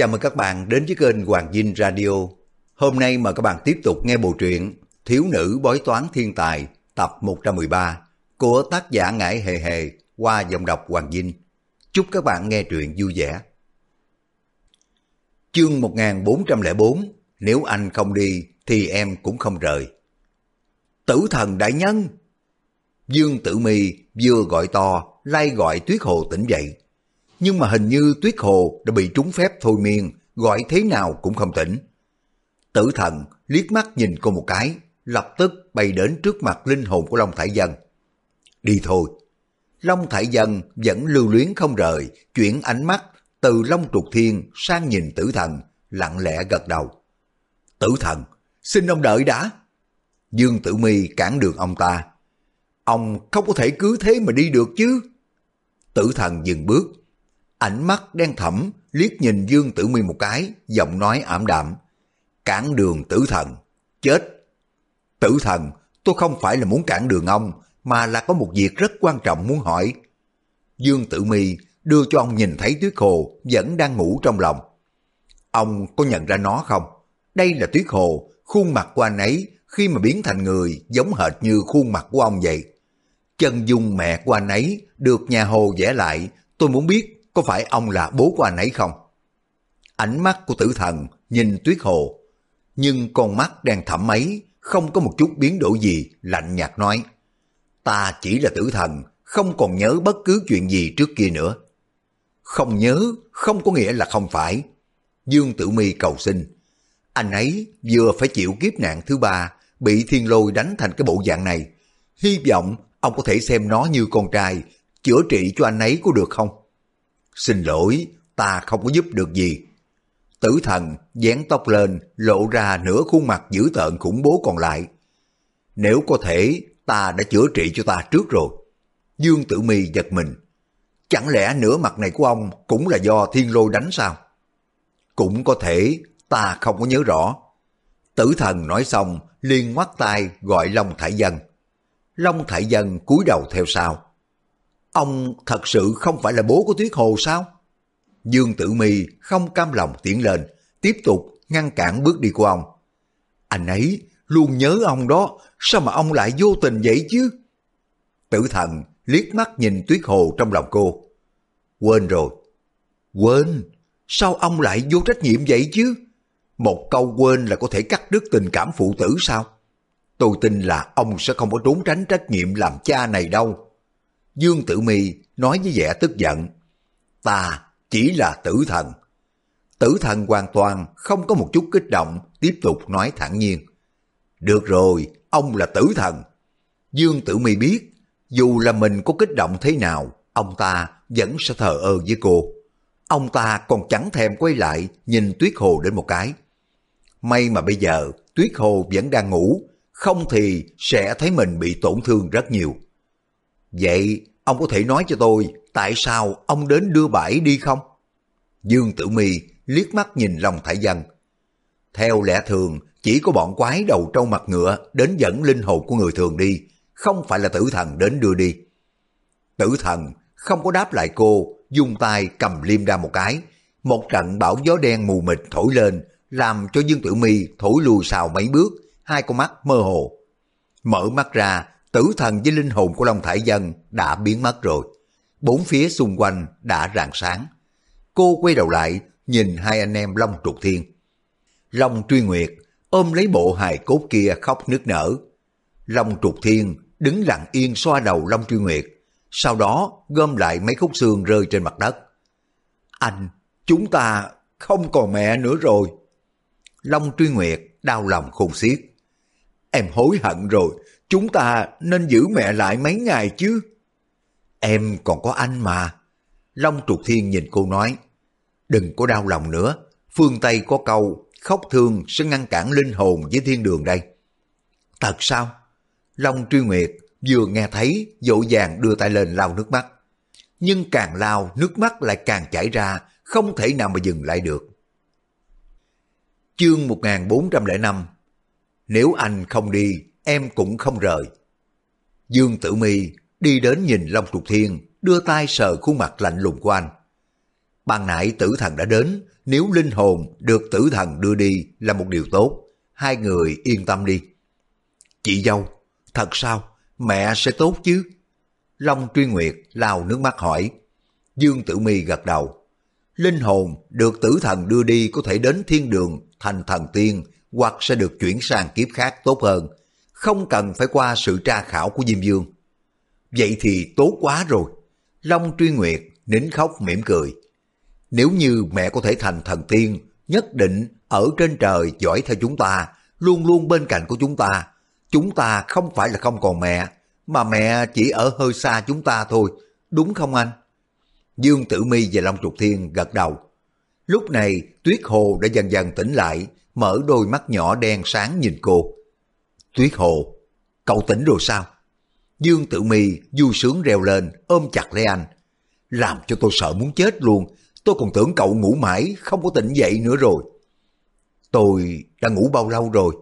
Chào mừng các bạn đến với kênh Hoàng Dinh Radio. Hôm nay mời các bạn tiếp tục nghe bộ truyện Thiếu nữ bói toán thiên tài tập 113 của tác giả Ngải Hề Hề qua giọng đọc Hoàng Dinh. Chúc các bạn nghe truyện vui vẻ. Chương 1404 Nếu anh không đi thì em cũng không rời. Tử thần đại nhân! Dương Tử Mi vừa gọi to, lai gọi Tuyết Hồ tỉnh dậy. Nhưng mà hình như Tuyết Hồ đã bị trúng phép thôi miên, gọi thế nào cũng không tỉnh. Tử thần liếc mắt nhìn cô một cái, lập tức bay đến trước mặt linh hồn của Long Thải Dân. Đi thôi. Long Thải Dân vẫn lưu luyến không rời, chuyển ánh mắt từ Long Trục Thiên sang nhìn tử thần, lặng lẽ gật đầu. Tử thần, xin ông đợi đã. Dương Tử Mi cản đường ông ta. Ông không có thể cứ thế mà đi được chứ. Tử thần dừng bước, ánh mắt đen thẫm liếc nhìn Dương Tử Mi một cái, giọng nói ảm đạm. Cản đường tử thần, chết. Tử thần, tôi không phải là muốn cản đường ông, mà là có một việc rất quan trọng muốn hỏi. Dương Tử Mi đưa cho ông nhìn thấy Tuyết Hồ vẫn đang ngủ trong lòng. Ông có nhận ra nó không? Đây là Tuyết Hồ, khuôn mặt của anh ấy khi mà biến thành người giống hệt như khuôn mặt của ông vậy. Chân dung mẹ của anh ấy được nhà Hồ vẽ lại, tôi muốn biết có phải ông là bố của anh ấy không? Ánh mắt của tử thần nhìn Tuyết Hồ, nhưng con mắt đang thẳm ấy không có một chút biến đổi gì, lạnh nhạt nói. Ta chỉ là tử thần, không còn nhớ bất cứ chuyện gì trước kia nữa. Không nhớ, không có nghĩa là không phải. Dương Tử Mi cầu xin. Anh ấy vừa phải chịu kiếp nạn thứ ba, bị thiên lôi đánh thành cái bộ dạng này. Hy vọng ông có thể xem nó như con trai, chữa trị cho anh ấy có được không? Xin lỗi, ta không có giúp được gì. Tử thần dán tóc lên, lộ ra nửa khuôn mặt dữ tợn khủng bố còn lại. Nếu có thể, ta đã chữa trị cho ta trước rồi. Dương Tử Mi giật mình. Chẳng lẽ nửa mặt này của ông cũng là do thiên lôi đánh sao? Cũng có thể, ta không có nhớ rõ. Tử thần nói xong, liền ngoắt tay gọi Long Thải Dân. Long Thải Dân cúi đầu theo sau. Ông thật sự không phải là bố của Tuyết Hồ sao? Dương Tử Mi không cam lòng tiến lên, tiếp tục ngăn cản bước đi của ông. Anh ấy luôn nhớ ông đó, sao mà ông lại vô tình vậy chứ? Tử thần liếc mắt nhìn Tuyết Hồ trong lòng cô. Quên rồi. Quên? Sao ông lại vô trách nhiệm vậy chứ? Một câu quên là có thể cắt đứt tình cảm phụ tử sao? Tôi tin là ông sẽ không có trốn tránh trách nhiệm làm cha này đâu. Dương Tử Mi nói với vẻ tức giận. Ta chỉ là tử thần. Tử thần hoàn toàn không có một chút kích động, tiếp tục nói thẳng nhiên. Được rồi, ông là tử thần. Dương Tử Mi biết, dù là mình có kích động thế nào, ông ta vẫn sẽ thờ ơ với cô. Ông ta còn chẳng thèm quay lại nhìn Tuyết Hồ đến một cái. May mà bây giờ Tuyết Hồ vẫn đang ngủ, không thì sẽ thấy mình bị tổn thương rất nhiều. Vậy ông có thể nói cho tôi tại sao ông đến đưa bãi đi không? Dương Tử Mi liếc mắt nhìn Long Thải Dân. Theo lẽ thường, chỉ có bọn quái đầu trâu mặt ngựa đến dẫn linh hồn của người thường đi, không phải là tử thần đến đưa đi. Tử thần không có đáp lại cô, dùng tay cầm liêm ra một cái. Một trận bão gió đen mù mịt thổi lên, làm cho Dương Tử Mi thổi lùi sau mấy bước, hai con mắt mơ hồ. Mở mắt ra, tử thần với linh hồn của Long Thải Dân đã biến mất rồi. Bốn phía xung quanh đã rạng sáng. Cô quay đầu lại, nhìn hai anh em Long Trục Thiên. Long Truy Nguyệt ôm lấy bộ hài cốt kia khóc nức nở. Long Trục Thiên đứng lặng yên xoa đầu Long Truy Nguyệt, sau đó gom lại mấy khúc xương rơi trên mặt đất. Anh, chúng ta không còn mẹ nữa rồi. Long Truy Nguyệt đau lòng khôn xiết. Em hối hận rồi, chúng ta nên giữ mẹ lại mấy ngày chứ. Em còn có anh mà. Long Trục Thiên nhìn cô nói, đừng có đau lòng nữa, phương Tây có câu, khóc thương sẽ ngăn cản linh hồn với thiên đường đây. Thật sao? Long Truy Nguyệt vừa nghe thấy, dội vàng đưa tay lên lau nước mắt. Nhưng càng lau, nước mắt lại càng chảy ra, không thể nào mà dừng lại được. Chương 1405 Nếu anh không đi, em cũng không rời. Dương Tử Mi đi đến nhìn Long Trục Thiên, đưa tay sờ khuôn mặt lạnh lùng của anh. Ban nãy tử thần đã đến, nếu linh hồn được tử thần đưa đi là một điều tốt. Hai người yên tâm đi. Chị dâu, thật sao? Mẹ sẽ tốt chứ? Long Truy Nguyệt lao nước mắt hỏi. Dương Tử Mi gật đầu. Linh hồn được tử thần đưa đi có thể đến thiên đường thành thần tiên hoặc sẽ được chuyển sang kiếp khác tốt hơn. Không cần phải qua sự tra khảo của Diêm Dương. Vậy thì tốt quá rồi. Long Truy Nguyệt nín khóc mỉm cười. Nếu như mẹ có thể thành thần tiên, nhất định ở trên trời dõi theo chúng ta, luôn luôn bên cạnh của chúng ta. Chúng ta không phải là không còn mẹ, mà mẹ chỉ ở hơi xa chúng ta thôi, đúng không anh? Dương Tử Mi và Long Trục Thiên gật đầu. Lúc này Tuyết Hồ đã dần dần tỉnh lại, mở đôi mắt nhỏ đen sáng nhìn cô. Tuyết Hồ, cậu tỉnh rồi sao? Dương Tử Mi vui sướng reo lên, ôm chặt lấy anh. Làm cho tôi sợ muốn chết luôn, tôi còn tưởng cậu ngủ mãi, không có tỉnh dậy nữa rồi. Tôi đã ngủ bao lâu rồi?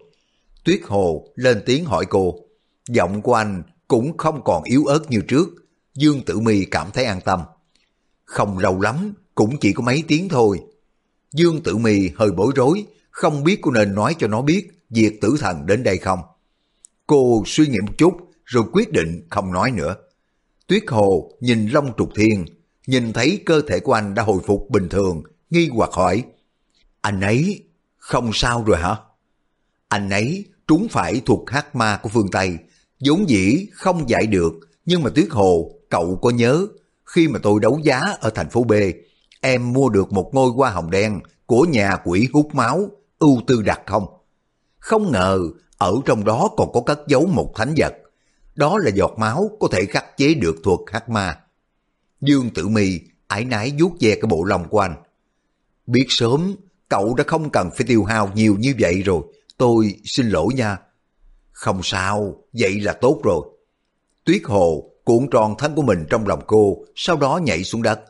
Tuyết Hồ lên tiếng hỏi cô. Giọng của anh cũng không còn yếu ớt như trước. Dương Tử Mi cảm thấy an tâm. Không lâu lắm, cũng chỉ có mấy tiếng thôi. Dương Tử Mi hơi bối rối, không biết cô nên nói cho nó biết việc tử thần đến đây không. Cô suy nghĩ một chút rồi quyết định không nói nữa. Tuyết Hồ nhìn Long Trục Thiên, nhìn thấy cơ thể của anh đã hồi phục bình thường, nghi hoặc hỏi. Anh ấy không sao rồi hả? Anh ấy trúng phải thuộc hắc ma của phương Tây, vốn dĩ không giải được, nhưng mà Tuyết Hồ, cậu có nhớ, khi mà tôi đấu giá ở thành phố B, em mua được một ngôi hoa hồng đen của nhà quỷ hút máu, ưu tư đặc không? Không ngờ, ở trong đó còn có cất giấu một thánh vật. Đó là giọt máu có thể khắc chế được thuộc hắc ma. Dương Tử Mi ái nái vuốt ve cái bộ lòng của anh. Biết sớm, cậu đã không cần phải tiêu hao nhiều như vậy rồi. Tôi xin lỗi nha. Không sao, vậy là tốt rồi. Tuyết Hồ cuộn tròn thân của mình trong lòng cô, sau đó nhảy xuống đất.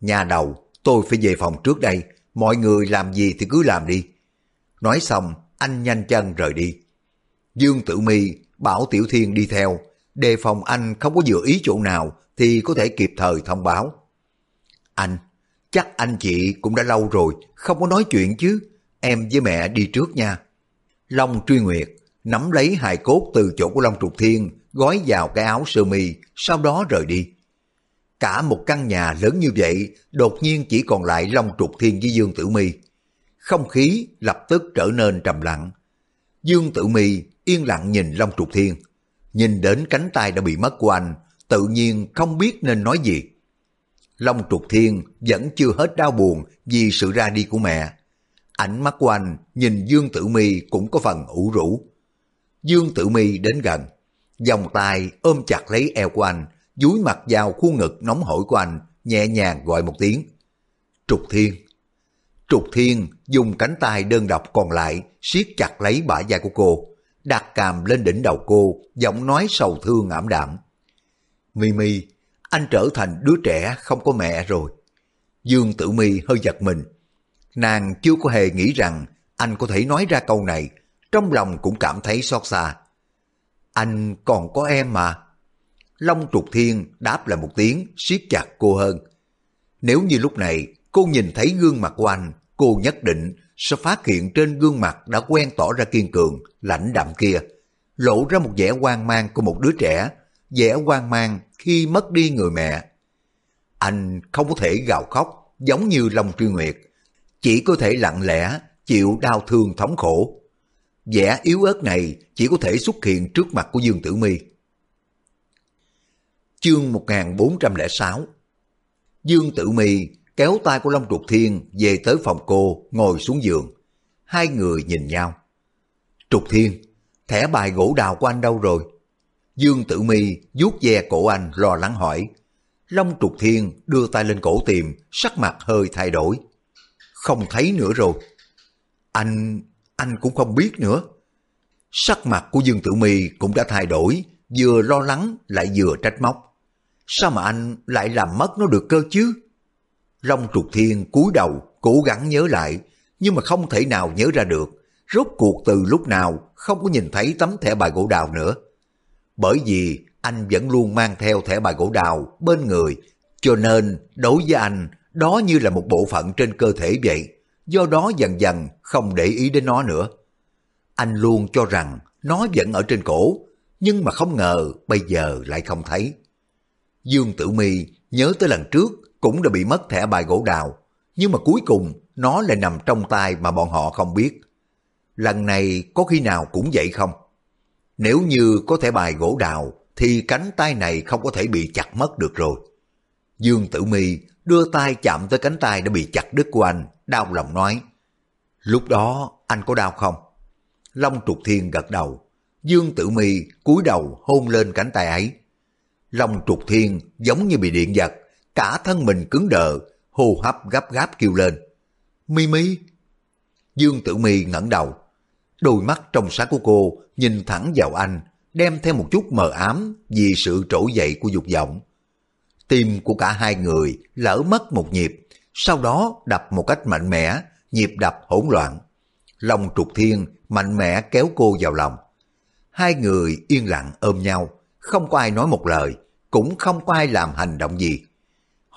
Nhà đầu, tôi phải về phòng trước đây, mọi người làm gì thì cứ làm đi. Nói xong, anh nhanh chân rời đi. Dương Tử Mi bảo Tiểu Thiên đi theo, đề phòng anh không có dự ý chỗ nào thì có thể kịp thời thông báo. Anh, chắc anh chị cũng đã lâu rồi, không có nói chuyện chứ, em với mẹ đi trước nha. Long truy nguyệt, nắm lấy hài cốt từ chỗ của Long Trục Thiên, gói vào cái áo sơ mi, sau đó rời đi. Cả một căn nhà lớn như vậy, đột nhiên chỉ còn lại Long Trục Thiên với Dương Tử Mi. Không khí lập tức trở nên trầm lặng. Dương Tử Mi yên lặng nhìn Long Trục Thiên. Nhìn đến cánh tay đã bị mất của anh, tự nhiên không biết nên nói gì. Long Trục Thiên vẫn chưa hết đau buồn vì sự ra đi của mẹ. Ánh mắt của anh nhìn Dương Tử Mi cũng có phần ủ rũ. Dương Tử Mi đến gần, vòng tay ôm chặt lấy eo của anh, dúi mặt vào khuôn ngực nóng hổi của anh, nhẹ nhàng gọi một tiếng. Trục Thiên. Trục Thiên dùng cánh tay đơn độc còn lại siết chặt lấy bả vai của cô, đặt càm lên đỉnh đầu cô, giọng nói sầu thương ảm đạm. Mimi, anh trở thành đứa trẻ không có mẹ rồi. Dương Tử Mi hơi giật mình. Nàng chưa có hề nghĩ rằng anh có thể nói ra câu này, trong lòng cũng cảm thấy xót xa. Anh còn có em mà. Long trục thiên đáp lại một tiếng, siết chặt cô hơn. Nếu như lúc này cô nhìn thấy gương mặt của anh, cô nhất định sẽ phát hiện trên gương mặt đã quen tỏ ra kiên cường, lãnh đạm kia, lộ ra một vẻ hoang mang của một đứa trẻ, vẻ hoang mang khi mất đi người mẹ. Anh không có thể gào khóc giống như Long Truy Nguyệt, chỉ có thể lặng lẽ chịu đau thương thống khổ. Vẻ yếu ớt này chỉ có thể xuất hiện trước mặt của Dương Tử Mi. Chương 1406 Dương Tử Mi kéo tay của Long Trục Thiên về tới phòng cô, ngồi xuống giường. Hai người nhìn nhau. Trục Thiên, thẻ bài gỗ đào của anh đâu rồi? Dương Tử Mi vuốt ve cổ anh lo lắng hỏi. Long Trục Thiên đưa tay lên cổ tìm, sắc mặt hơi thay đổi. Không thấy nữa rồi. Anh, anh cũng không biết nữa. Sắc mặt của Dương Tử Mi cũng đã thay đổi, vừa lo lắng lại vừa trách móc. Sao mà anh lại làm mất nó được cơ chứ? Long Trục Thiên cúi đầu, cố gắng nhớ lại, nhưng mà không thể nào nhớ ra được. Rốt cuộc từ lúc nào không có nhìn thấy tấm thẻ bài gỗ đào nữa. Bởi vì anh vẫn luôn mang theo thẻ bài gỗ đào bên người, cho nên đối với anh, đó như là một bộ phận trên cơ thể vậy, do đó dần dần không để ý đến nó nữa. Anh luôn cho rằng nó vẫn ở trên cổ, nhưng mà không ngờ bây giờ lại không thấy. Dương Tử Mi nhớ tới lần trước cũng đã bị mất thẻ bài gỗ đào, nhưng mà cuối cùng nó lại nằm trong tay mà bọn họ không biết. Lần này có khi nào cũng vậy không? Nếu như có thẻ bài gỗ đào thì cánh tay này không có thể bị chặt mất được rồi. Dương Tử Mi đưa tay chạm tới cánh tay đã bị chặt đứt của anh, đau lòng nói. Lúc đó anh có đau không? Long Trục Thiên gật đầu. Dương Tử Mi cúi đầu hôn lên cánh tay ấy. Long Trục Thiên giống như bị điện giật, cả thân mình cứng đờ, hô hấp gấp gáp kêu lên. Mi Mi. Dương Tử Mi ngẩng đầu. Đôi mắt trong sáng của cô nhìn thẳng vào anh, đem theo một chút mờ ám vì sự trỗi dậy của dục vọng. Tim của cả hai người lỡ mất một nhịp, sau đó đập một cách mạnh mẽ, nhịp đập hỗn loạn. lòng trục thiên mạnh mẽ kéo cô vào lòng. Hai người yên lặng ôm nhau, không có ai nói một lời, cũng không có ai làm hành động gì.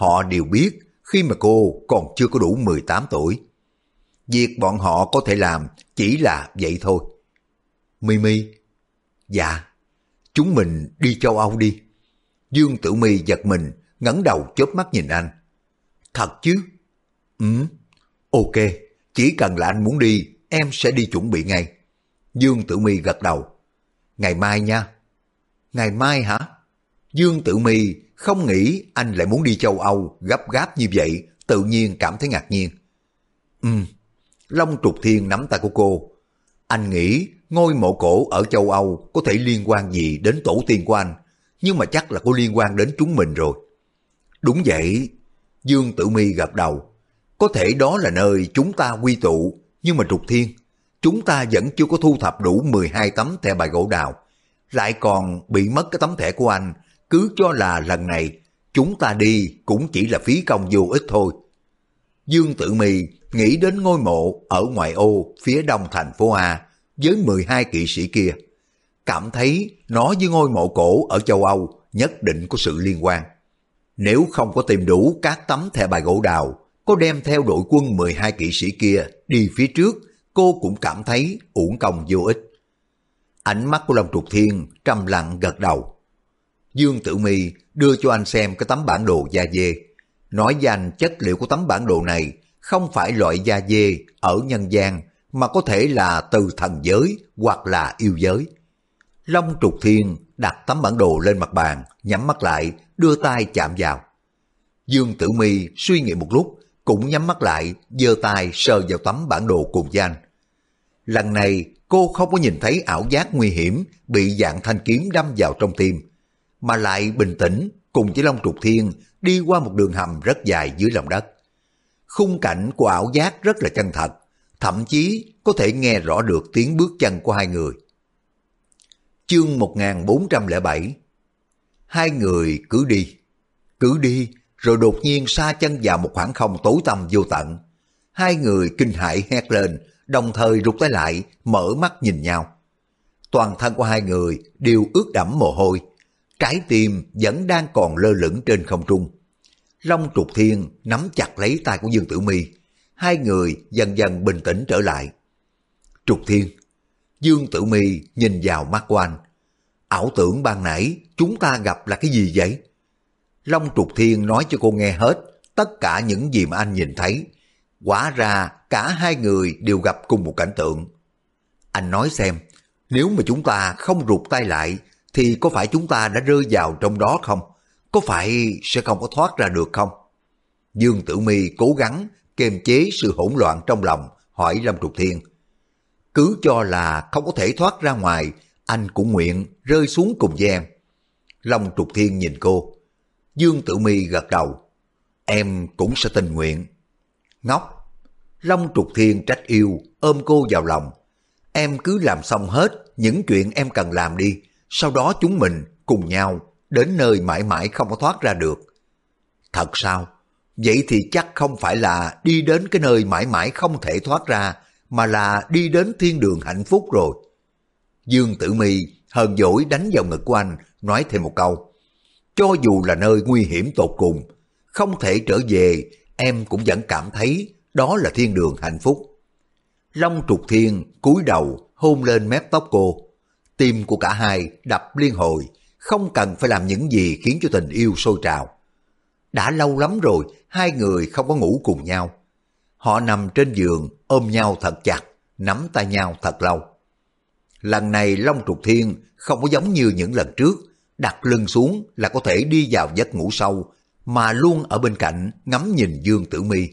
Họ đều biết khi mà cô còn chưa có đủ 18 tuổi. Việc bọn họ có thể làm chỉ là vậy thôi. Mimi, dạ, chúng mình đi châu Âu đi. Dương Tử Mi giật mình, ngẩng đầu chớp mắt nhìn anh. Thật chứ? Ừ, ok, chỉ cần là anh muốn đi, em sẽ đi chuẩn bị ngay. Dương Tử Mi gật đầu. Ngày mai nha. Ngày mai hả? Dương Tử Mi không nghĩ anh lại muốn đi châu Âu gấp gáp như vậy, tự nhiên cảm thấy ngạc nhiên. Ừ, Long Trục Thiên nắm tay của cô. Anh nghĩ ngôi mộ cổ ở châu Âu có thể liên quan gì đến tổ tiên của anh, nhưng mà chắc là có liên quan đến chúng mình rồi. Đúng vậy, Dương Tử Mi gật đầu. Có thể đó là nơi chúng ta quy tụ, nhưng mà Trục Thiên, chúng ta vẫn chưa có thu thập đủ 12 tấm thẻ bài gỗ đào. Lại còn bị mất cái tấm thẻ của anh, cứ cho là lần này chúng ta đi cũng chỉ là phí công vô ích thôi. Dương Tử Mì nghĩ đến ngôi mộ ở ngoại ô phía đông thành phố A với 12 kỵ sĩ kia. Cảm thấy nó với ngôi mộ cổ ở châu Âu nhất định có sự liên quan. Nếu không có tìm đủ các tấm thẻ bài gỗ đào, có đem theo đội quân 12 kỵ sĩ kia đi phía trước, cô cũng cảm thấy uổng công vô ích. Ánh mắt của Long Trục Thiên trầm lặng gật đầu. Dương Tử Mi đưa cho anh xem cái tấm bản đồ da dê. Nói danh chất liệu của tấm bản đồ này không phải loại da dê ở nhân gian mà có thể là từ thần giới hoặc là yêu giới. Long Trục Thiên đặt tấm bản đồ lên mặt bàn, nhắm mắt lại, đưa tay chạm vào. Dương Tử Mi suy nghĩ một lúc, cũng nhắm mắt lại, giơ tay sờ vào tấm bản đồ cùng danh. Lần này cô không có nhìn thấy ảo giác nguy hiểm bị dạng thanh kiếm đâm vào trong tim, mà lại bình tĩnh cùng với Long Trục Thiên đi qua một đường hầm rất dài dưới lòng đất. Khung cảnh của ảo giác rất là chân thật, thậm chí có thể nghe rõ được tiếng bước chân của hai người. Chương 1407 Hai người cứ đi, cứ đi, rồi đột nhiên xa chân vào một khoảng không tối tăm vô tận. Hai người kinh hãi hét lên, đồng thời rụt tay lại, mở mắt nhìn nhau. Toàn thân của hai người đều ướt đẫm mồ hôi, trái tim vẫn đang còn lơ lửng trên không trung. Long trục thiên nắm chặt lấy tay của Dương Tử Mi, hai người dần dần bình tĩnh trở lại. Trục thiên, Dương Tử Mi nhìn vào mắt của anh. Ảo tưởng ban nãy chúng ta gặp là cái gì vậy? Long Trục Thiên nói cho cô nghe hết tất cả những gì mà anh nhìn thấy. Quả ra cả hai người đều gặp cùng một cảnh tượng. Anh nói xem, nếu mà chúng ta không rụt tay lại thì có phải chúng ta đã rơi vào trong đó không? Có phải sẽ không có thoát ra được không? Dương Tử Mi cố gắng kiềm chế sự hỗn loạn trong lòng, hỏi Lâm Trục Thiên. Cứ cho là không có thể thoát ra ngoài, anh cũng nguyện rơi xuống cùng với em. Long Trục Thiên nhìn cô. Dương Tử Mi gật đầu. Em cũng sẽ tình nguyện. Ngốc. Long Trục Thiên trách yêu, ôm cô vào lòng. Em cứ làm xong hết những chuyện em cần làm đi. Sau đó chúng mình cùng nhau đến nơi mãi mãi không có thoát ra được. Thật sao? Vậy thì chắc không phải là đi đến cái nơi mãi mãi không thể thoát ra, mà là đi đến thiên đường hạnh phúc rồi. Dương Tử Mi hờn dỗi đánh vào ngực của anh, nói thêm một câu. Cho dù là nơi nguy hiểm tột cùng, không thể trở về em cũng vẫn cảm thấy đó là thiên đường hạnh phúc. Long trục thiên cúi đầu hôn lên mép tóc cô. Tim của cả hai đập liên hồi, không cần phải làm những gì khiến cho tình yêu sôi trào. Đã lâu lắm rồi, hai người không có ngủ cùng nhau. Họ nằm trên giường, ôm nhau thật chặt, nắm tay nhau thật lâu. Lần này Long Trục Thiên không có giống như những lần trước, đặt lưng xuống là có thể đi vào giấc ngủ sâu, mà luôn ở bên cạnh ngắm nhìn Dương Tử Mi.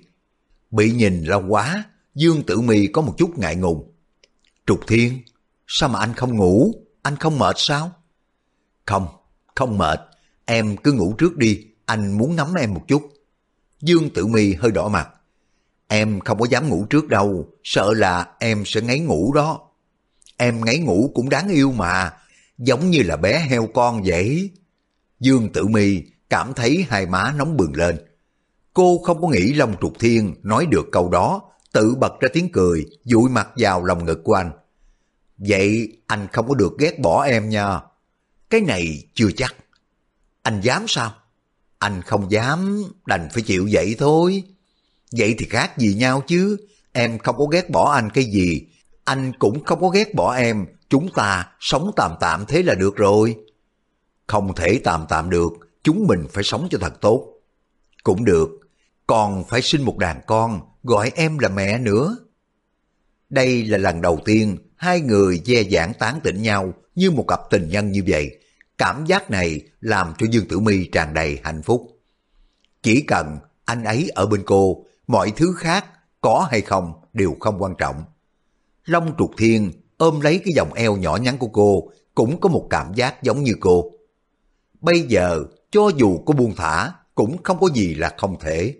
Bị nhìn lâu quá, Dương Tử Mi có một chút ngại ngùng. Trục Thiên, sao mà anh không ngủ? Anh không mệt sao? Không, không mệt. Em cứ ngủ trước đi, anh muốn nắm em một chút. Dương Tử Mi hơi đỏ mặt. Em không có dám ngủ trước đâu, sợ là em sẽ ngáy ngủ đó. Em ngáy ngủ cũng đáng yêu mà, giống như là bé heo con vậy. Dương Tử Mi cảm thấy hai má nóng bừng lên. Cô không có nghĩ Long Trục Thiên nói được câu đó, tự bật ra tiếng cười, dụi mặt vào lòng ngực của anh. Vậy anh không có được ghét bỏ em nha. Cái này chưa chắc. Anh dám sao? Anh không dám, đành phải chịu vậy thôi. Vậy thì khác gì nhau chứ, em không có ghét bỏ anh cái gì, anh cũng không có ghét bỏ em, chúng ta sống tạm tạm thế là được rồi. Không thể tạm tạm được, chúng mình phải sống cho thật tốt. Cũng được, còn phải sinh một đàn con, gọi em là mẹ nữa. Đây là lần đầu tiên hai người che giảng tán tỉnh nhau như một cặp tình nhân như vậy. Cảm giác này làm cho Dương Tử mi tràn đầy hạnh phúc. Chỉ cần anh ấy ở bên cô, mọi thứ khác có hay không đều không quan trọng. Long trục thiên ôm lấy cái vòng eo nhỏ nhắn của cô cũng có một cảm giác giống như cô. Bây giờ cho dù có buông thả cũng không có gì là không thể.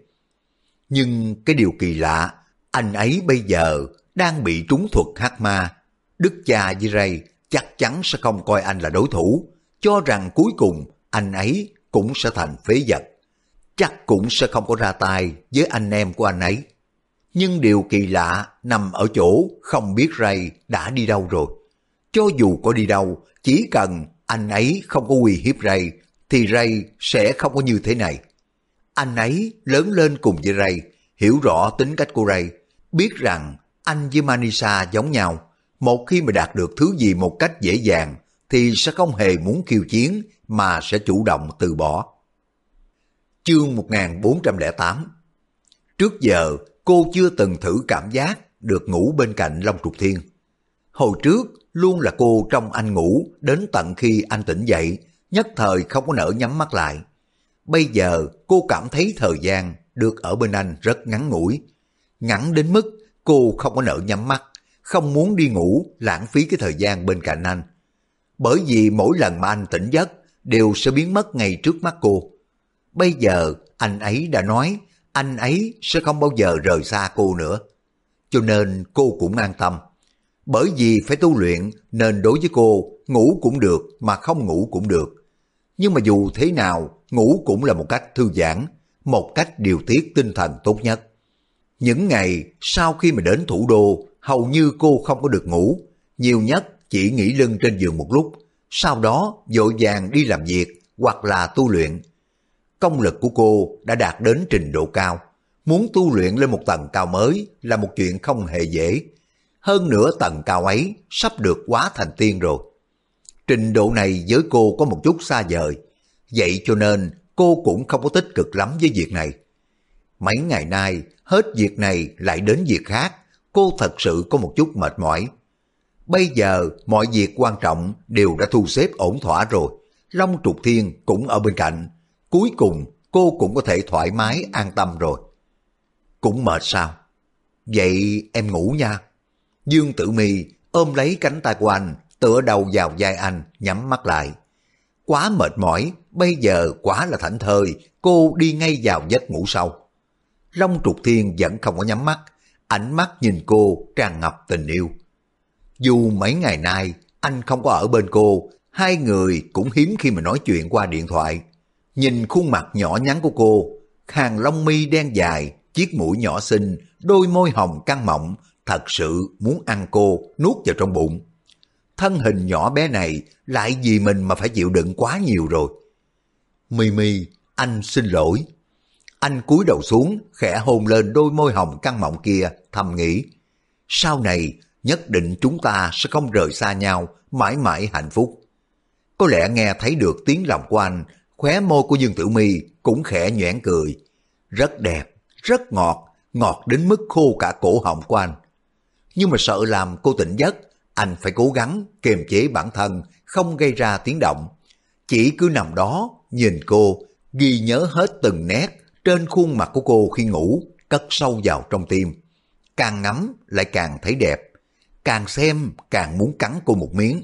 Nhưng cái điều kỳ lạ, anh ấy bây giờ đang bị trúng thuật hát ma. Đức cha di rây chắc chắn sẽ không coi anh là đối thủ, cho rằng cuối cùng anh ấy cũng sẽ thành phế vật. Chắc cũng sẽ không có ra tay với anh em của anh ấy. Nhưng điều kỳ lạ nằm ở chỗ không biết Ray đã đi đâu rồi. Cho dù có đi đâu, chỉ cần anh ấy không có uy hiếp Ray, thì Ray sẽ không có như thế này. Anh ấy lớn lên cùng với Ray, hiểu rõ tính cách của Ray, biết rằng anh với Manisa giống nhau. Một khi mà đạt được thứ gì một cách dễ dàng, thì sẽ không hề muốn khiêu chiến mà sẽ chủ động từ bỏ. Chương 1408 Trước giờ, cô chưa từng thử cảm giác được ngủ bên cạnh Long Trục Thiên. Hồi trước, luôn là cô trong anh ngủ đến tận khi anh tỉnh dậy, nhất thời không có nỡ nhắm mắt lại. Bây giờ cô cảm thấy thời gian được ở bên anh rất ngắn ngủi. Ngắn đến mức cô không có nỡ nhắm mắt, không muốn đi ngủ lãng phí cái thời gian bên cạnh anh. Bởi vì mỗi lần mà anh tỉnh giấc đều sẽ biến mất ngay trước mắt cô. Bây giờ anh ấy đã nói anh ấy sẽ không bao giờ rời xa cô nữa. Cho nên cô cũng an tâm. Bởi vì phải tu luyện nên đối với cô ngủ cũng được mà không ngủ cũng được. Nhưng mà dù thế nào, ngủ cũng là một cách thư giãn, một cách điều tiết tinh thần tốt nhất. Những ngày sau khi mà đến thủ đô, hầu như cô không có được ngủ, nhiều nhất chỉ nghỉ lưng trên giường một lúc, sau đó vội vàng đi làm việc hoặc là tu luyện. Công lực của cô đã đạt đến trình độ cao, muốn tu luyện lên một tầng cao mới là một chuyện không hề dễ. Hơn nữa tầng cao ấy sắp được quá thành tiên rồi. Trình độ này với cô có một chút xa vời, vậy cho nên cô cũng không có tích cực lắm với việc này. Mấy ngày nay, hết việc này lại đến việc khác, cô thật sự có một chút mệt mỏi. Bây giờ, mọi việc quan trọng đều đã thu xếp ổn thỏa rồi. Long Trục Thiên cũng ở bên cạnh. Cuối cùng, cô cũng có thể thoải mái, an tâm rồi. Cũng mệt sao? Vậy em ngủ nha. Dương Tử Mi ôm lấy cánh tay của anh, tựa đầu vào vai anh, nhắm mắt lại. Quá mệt mỏi, bây giờ quá là thảnh thơi, cô đi ngay vào giấc ngủ sâu. Long trục thiên vẫn không có nhắm mắt, ánh mắt nhìn cô tràn ngập tình yêu. Dù mấy ngày nay anh không có ở bên cô, hai người cũng hiếm khi mà nói chuyện qua điện thoại. Nhìn khuôn mặt nhỏ nhắn của cô, hàng lông mi đen dài, chiếc mũi nhỏ xinh, đôi môi hồng căng mọng, thật sự muốn ăn cô nuốt vào trong bụng. Thân hình nhỏ bé này lại vì mình mà phải chịu đựng quá nhiều rồi. Mimi, anh xin lỗi. Anh cúi đầu xuống, khẽ hôn lên đôi môi hồng căng mọng kia, thầm nghĩ. Sau này, nhất định chúng ta sẽ không rời xa nhau, mãi mãi hạnh phúc. Có lẽ nghe thấy được tiếng lòng của anh, khóe môi của Dương Tử Mi cũng khẽ nhoẻn cười. Rất đẹp, rất ngọt, ngọt đến mức khô cả cổ họng của anh. Nhưng mà sợ làm cô tỉnh giấc, anh phải cố gắng kiềm chế bản thân, không gây ra tiếng động. Chỉ cứ nằm đó, nhìn cô, ghi nhớ hết từng nét trên khuôn mặt của cô khi ngủ, cất sâu vào trong tim. Càng ngắm lại càng thấy đẹp, càng xem càng muốn cắn cô một miếng.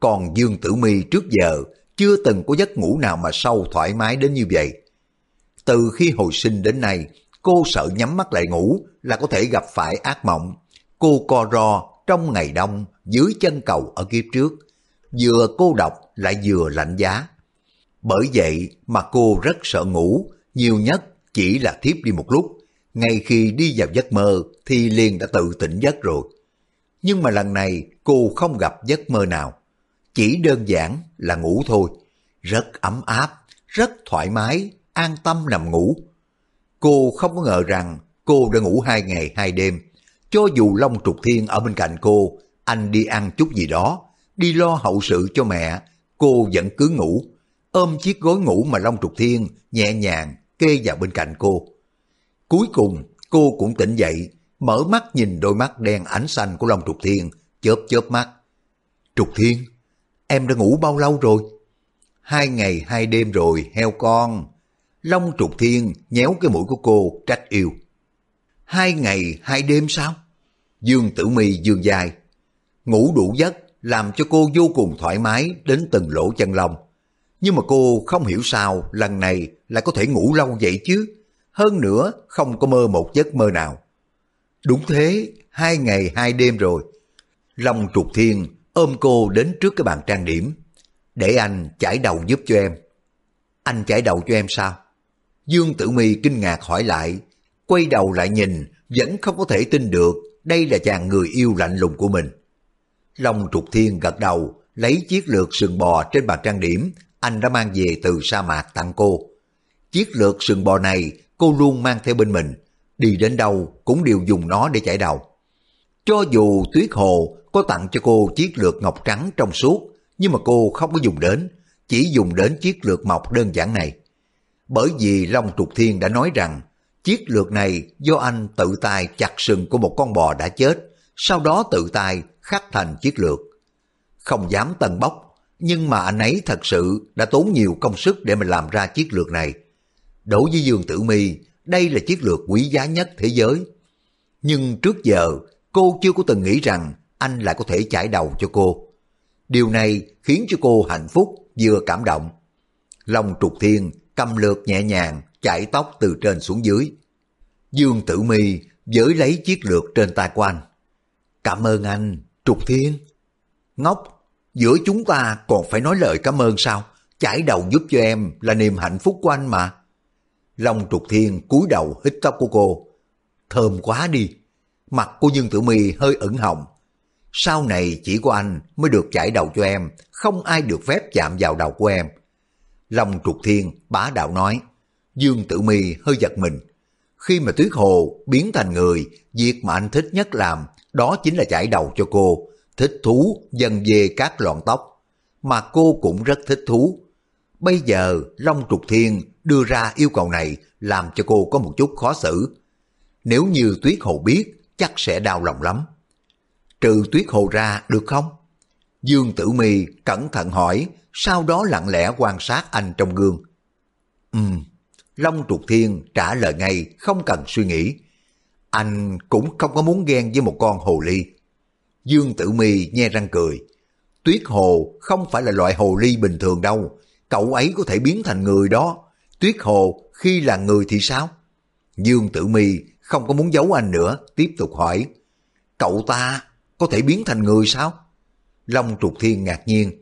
Còn Dương Tử Mi trước giờ chưa từng có giấc ngủ nào mà sâu thoải mái đến như vậy. Từ khi hồi sinh đến nay, cô sợ nhắm mắt lại ngủ là có thể gặp phải ác mộng. Cô co ro trong ngày đông dưới chân cầu ở kiếp trước, vừa cô độc lại vừa lạnh giá. Bởi vậy mà cô rất sợ ngủ, nhiều nhất chỉ là thiếp đi một lúc. Ngay khi đi vào giấc mơ thì liền đã tự tỉnh giấc rồi. Nhưng mà lần này cô không gặp giấc mơ nào. Chỉ đơn giản là ngủ thôi. Rất ấm áp, rất thoải mái, an tâm nằm ngủ. Cô không có ngờ rằng cô đã ngủ hai ngày hai đêm. Cho dù Long Trục Thiên ở bên cạnh cô, anh đi ăn chút gì đó, đi lo hậu sự cho mẹ, cô vẫn cứ ngủ. Ôm chiếc gối ngủ mà Long Trục Thiên nhẹ nhàng kê vào bên cạnh cô. Cuối cùng, cô cũng tỉnh dậy, mở mắt nhìn đôi mắt đen ánh xanh của Long Trục Thiên, chớp chớp mắt. Trục Thiên, em đã ngủ bao lâu rồi? Hai ngày hai đêm rồi, heo con. Long Trục Thiên nhéo cái mũi của cô, trách yêu. Hai ngày hai đêm sao? Dương Tử Mi dương dài. Ngủ đủ giấc làm cho cô vô cùng thoải mái đến từng lỗ chân lông. Nhưng mà cô không hiểu sao lần này lại có thể ngủ lâu vậy chứ. Hơn nữa không có mơ một giấc mơ nào. Đúng thế, hai ngày hai đêm rồi. Long trục thiên ôm cô đến trước cái bàn trang điểm. Để anh chải đầu giúp cho em. Anh chải đầu cho em sao? Dương Tử Mi kinh ngạc hỏi lại, quay đầu lại nhìn, vẫn không có thể tin được đây là chàng người yêu lạnh lùng của mình. Long trục thiên gật đầu, lấy chiếc lược sừng bò trên bàn trang điểm, anh đã mang về từ sa mạc tặng cô. Chiếc lược sừng bò này cô luôn mang theo bên mình, đi đến đâu cũng đều dùng nó để chải đầu. Cho dù Tuyết Hồ có tặng cho cô chiếc lược ngọc trắng trong suốt, nhưng mà cô không có dùng đến, chỉ dùng đến chiếc lược mọc đơn giản này. Bởi vì Long Trục Thiên đã nói rằng, chiếc lược này do anh tự tay chặt sừng của một con bò đã chết, sau đó tự tay khắc thành chiếc lược. Không dám tần bốc, nhưng mà anh ấy thật sự đã tốn nhiều công sức để mà làm ra chiếc lược này. Đối với Dương Tử Mi, đây là chiếc lược quý giá nhất thế giới. Nhưng trước giờ, cô chưa có từng nghĩ rằng anh lại có thể chải đầu cho cô. Điều này khiến cho cô hạnh phúc, vừa cảm động. Long trục thiên cầm lược nhẹ nhàng, chải tóc từ trên xuống dưới. Dương Tử Mi giới lấy chiếc lược trên tay của anh. Cảm ơn anh, trục thiên. Ngốc, giữa chúng ta còn phải nói lời cảm ơn sao? Chải đầu giúp cho em là niềm hạnh phúc của anh mà. Long trục thiên cúi đầu hít tóc của cô. Thơm quá đi. Mặt của Dương Tử Mi hơi ửng hồng. Sau này chỉ có anh mới được chải đầu cho em, không ai được phép chạm vào đầu của em. Long trục thiên bá đạo nói. Dương Tử Mi hơi giật mình. Khi mà Tuyết Hồ biến thành người, việc mà anh thích nhất làm đó chính là chải đầu cho cô, thích thú dần về các lọn tóc. Mà cô cũng rất thích thú. Bây giờ Long Trục Thiên đưa ra yêu cầu này làm cho cô có một chút khó xử. Nếu như Tuyết Hồ biết, chắc sẽ đau lòng lắm. Trừ Tuyết Hồ ra được không? Dương Tử Mi cẩn thận hỏi, sau đó lặng lẽ quan sát anh trong gương. Ừm, Long Trục Thiên trả lời ngay, không cần suy nghĩ. Anh cũng không có muốn ghen với một con hồ ly. Dương Tử Mi nhe răng cười. Tuyết Hồ không phải là loại hồ ly bình thường đâu. Cậu ấy có thể biến thành người đó. Tuyết Hồ khi là người thì sao? Dương Tử Mi không có muốn giấu anh nữa, tiếp tục hỏi. Cậu ta có thể biến thành người sao? Long Trục Thiên ngạc nhiên.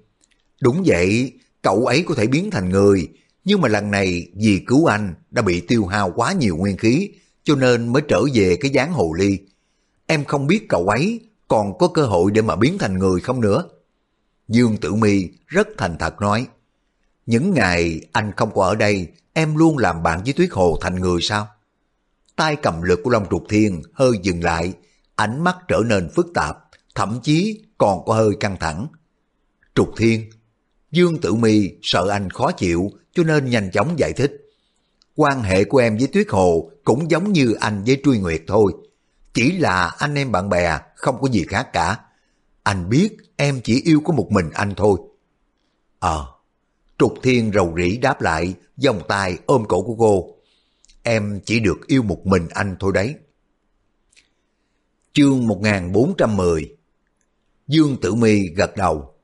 Đúng vậy, cậu ấy có thể biến thành người, nhưng mà lần này vì cứu anh đã bị tiêu hao quá nhiều nguyên khí, cho nên mới trở về cái dáng hồ ly. Em không biết cậu ấy còn có cơ hội để mà biến thành người không nữa. Dương Tử Mi rất thành thật nói, những ngày anh không có ở đây, em luôn làm bạn với Tuyết Hồ thành người sao? Tay cầm lực của Long Trục Thiên hơi dừng lại, ánh mắt trở nên phức tạp, thậm chí còn có hơi căng thẳng. Trục Thiên, Dương Tử Mi sợ anh khó chịu cho nên nhanh chóng giải thích. Quan hệ của em với Tuyết Hồ cũng giống như anh với Truy Nguyệt thôi. Chỉ là anh em bạn bè, không có gì khác cả. Anh biết em chỉ yêu có một mình anh thôi. Ờ, Trục Thiên rầu rĩ đáp lại, vòng tay ôm cổ của cô. Em chỉ được yêu một mình anh thôi đấy. Chương 1410 Dương Tử Mi gật đầu.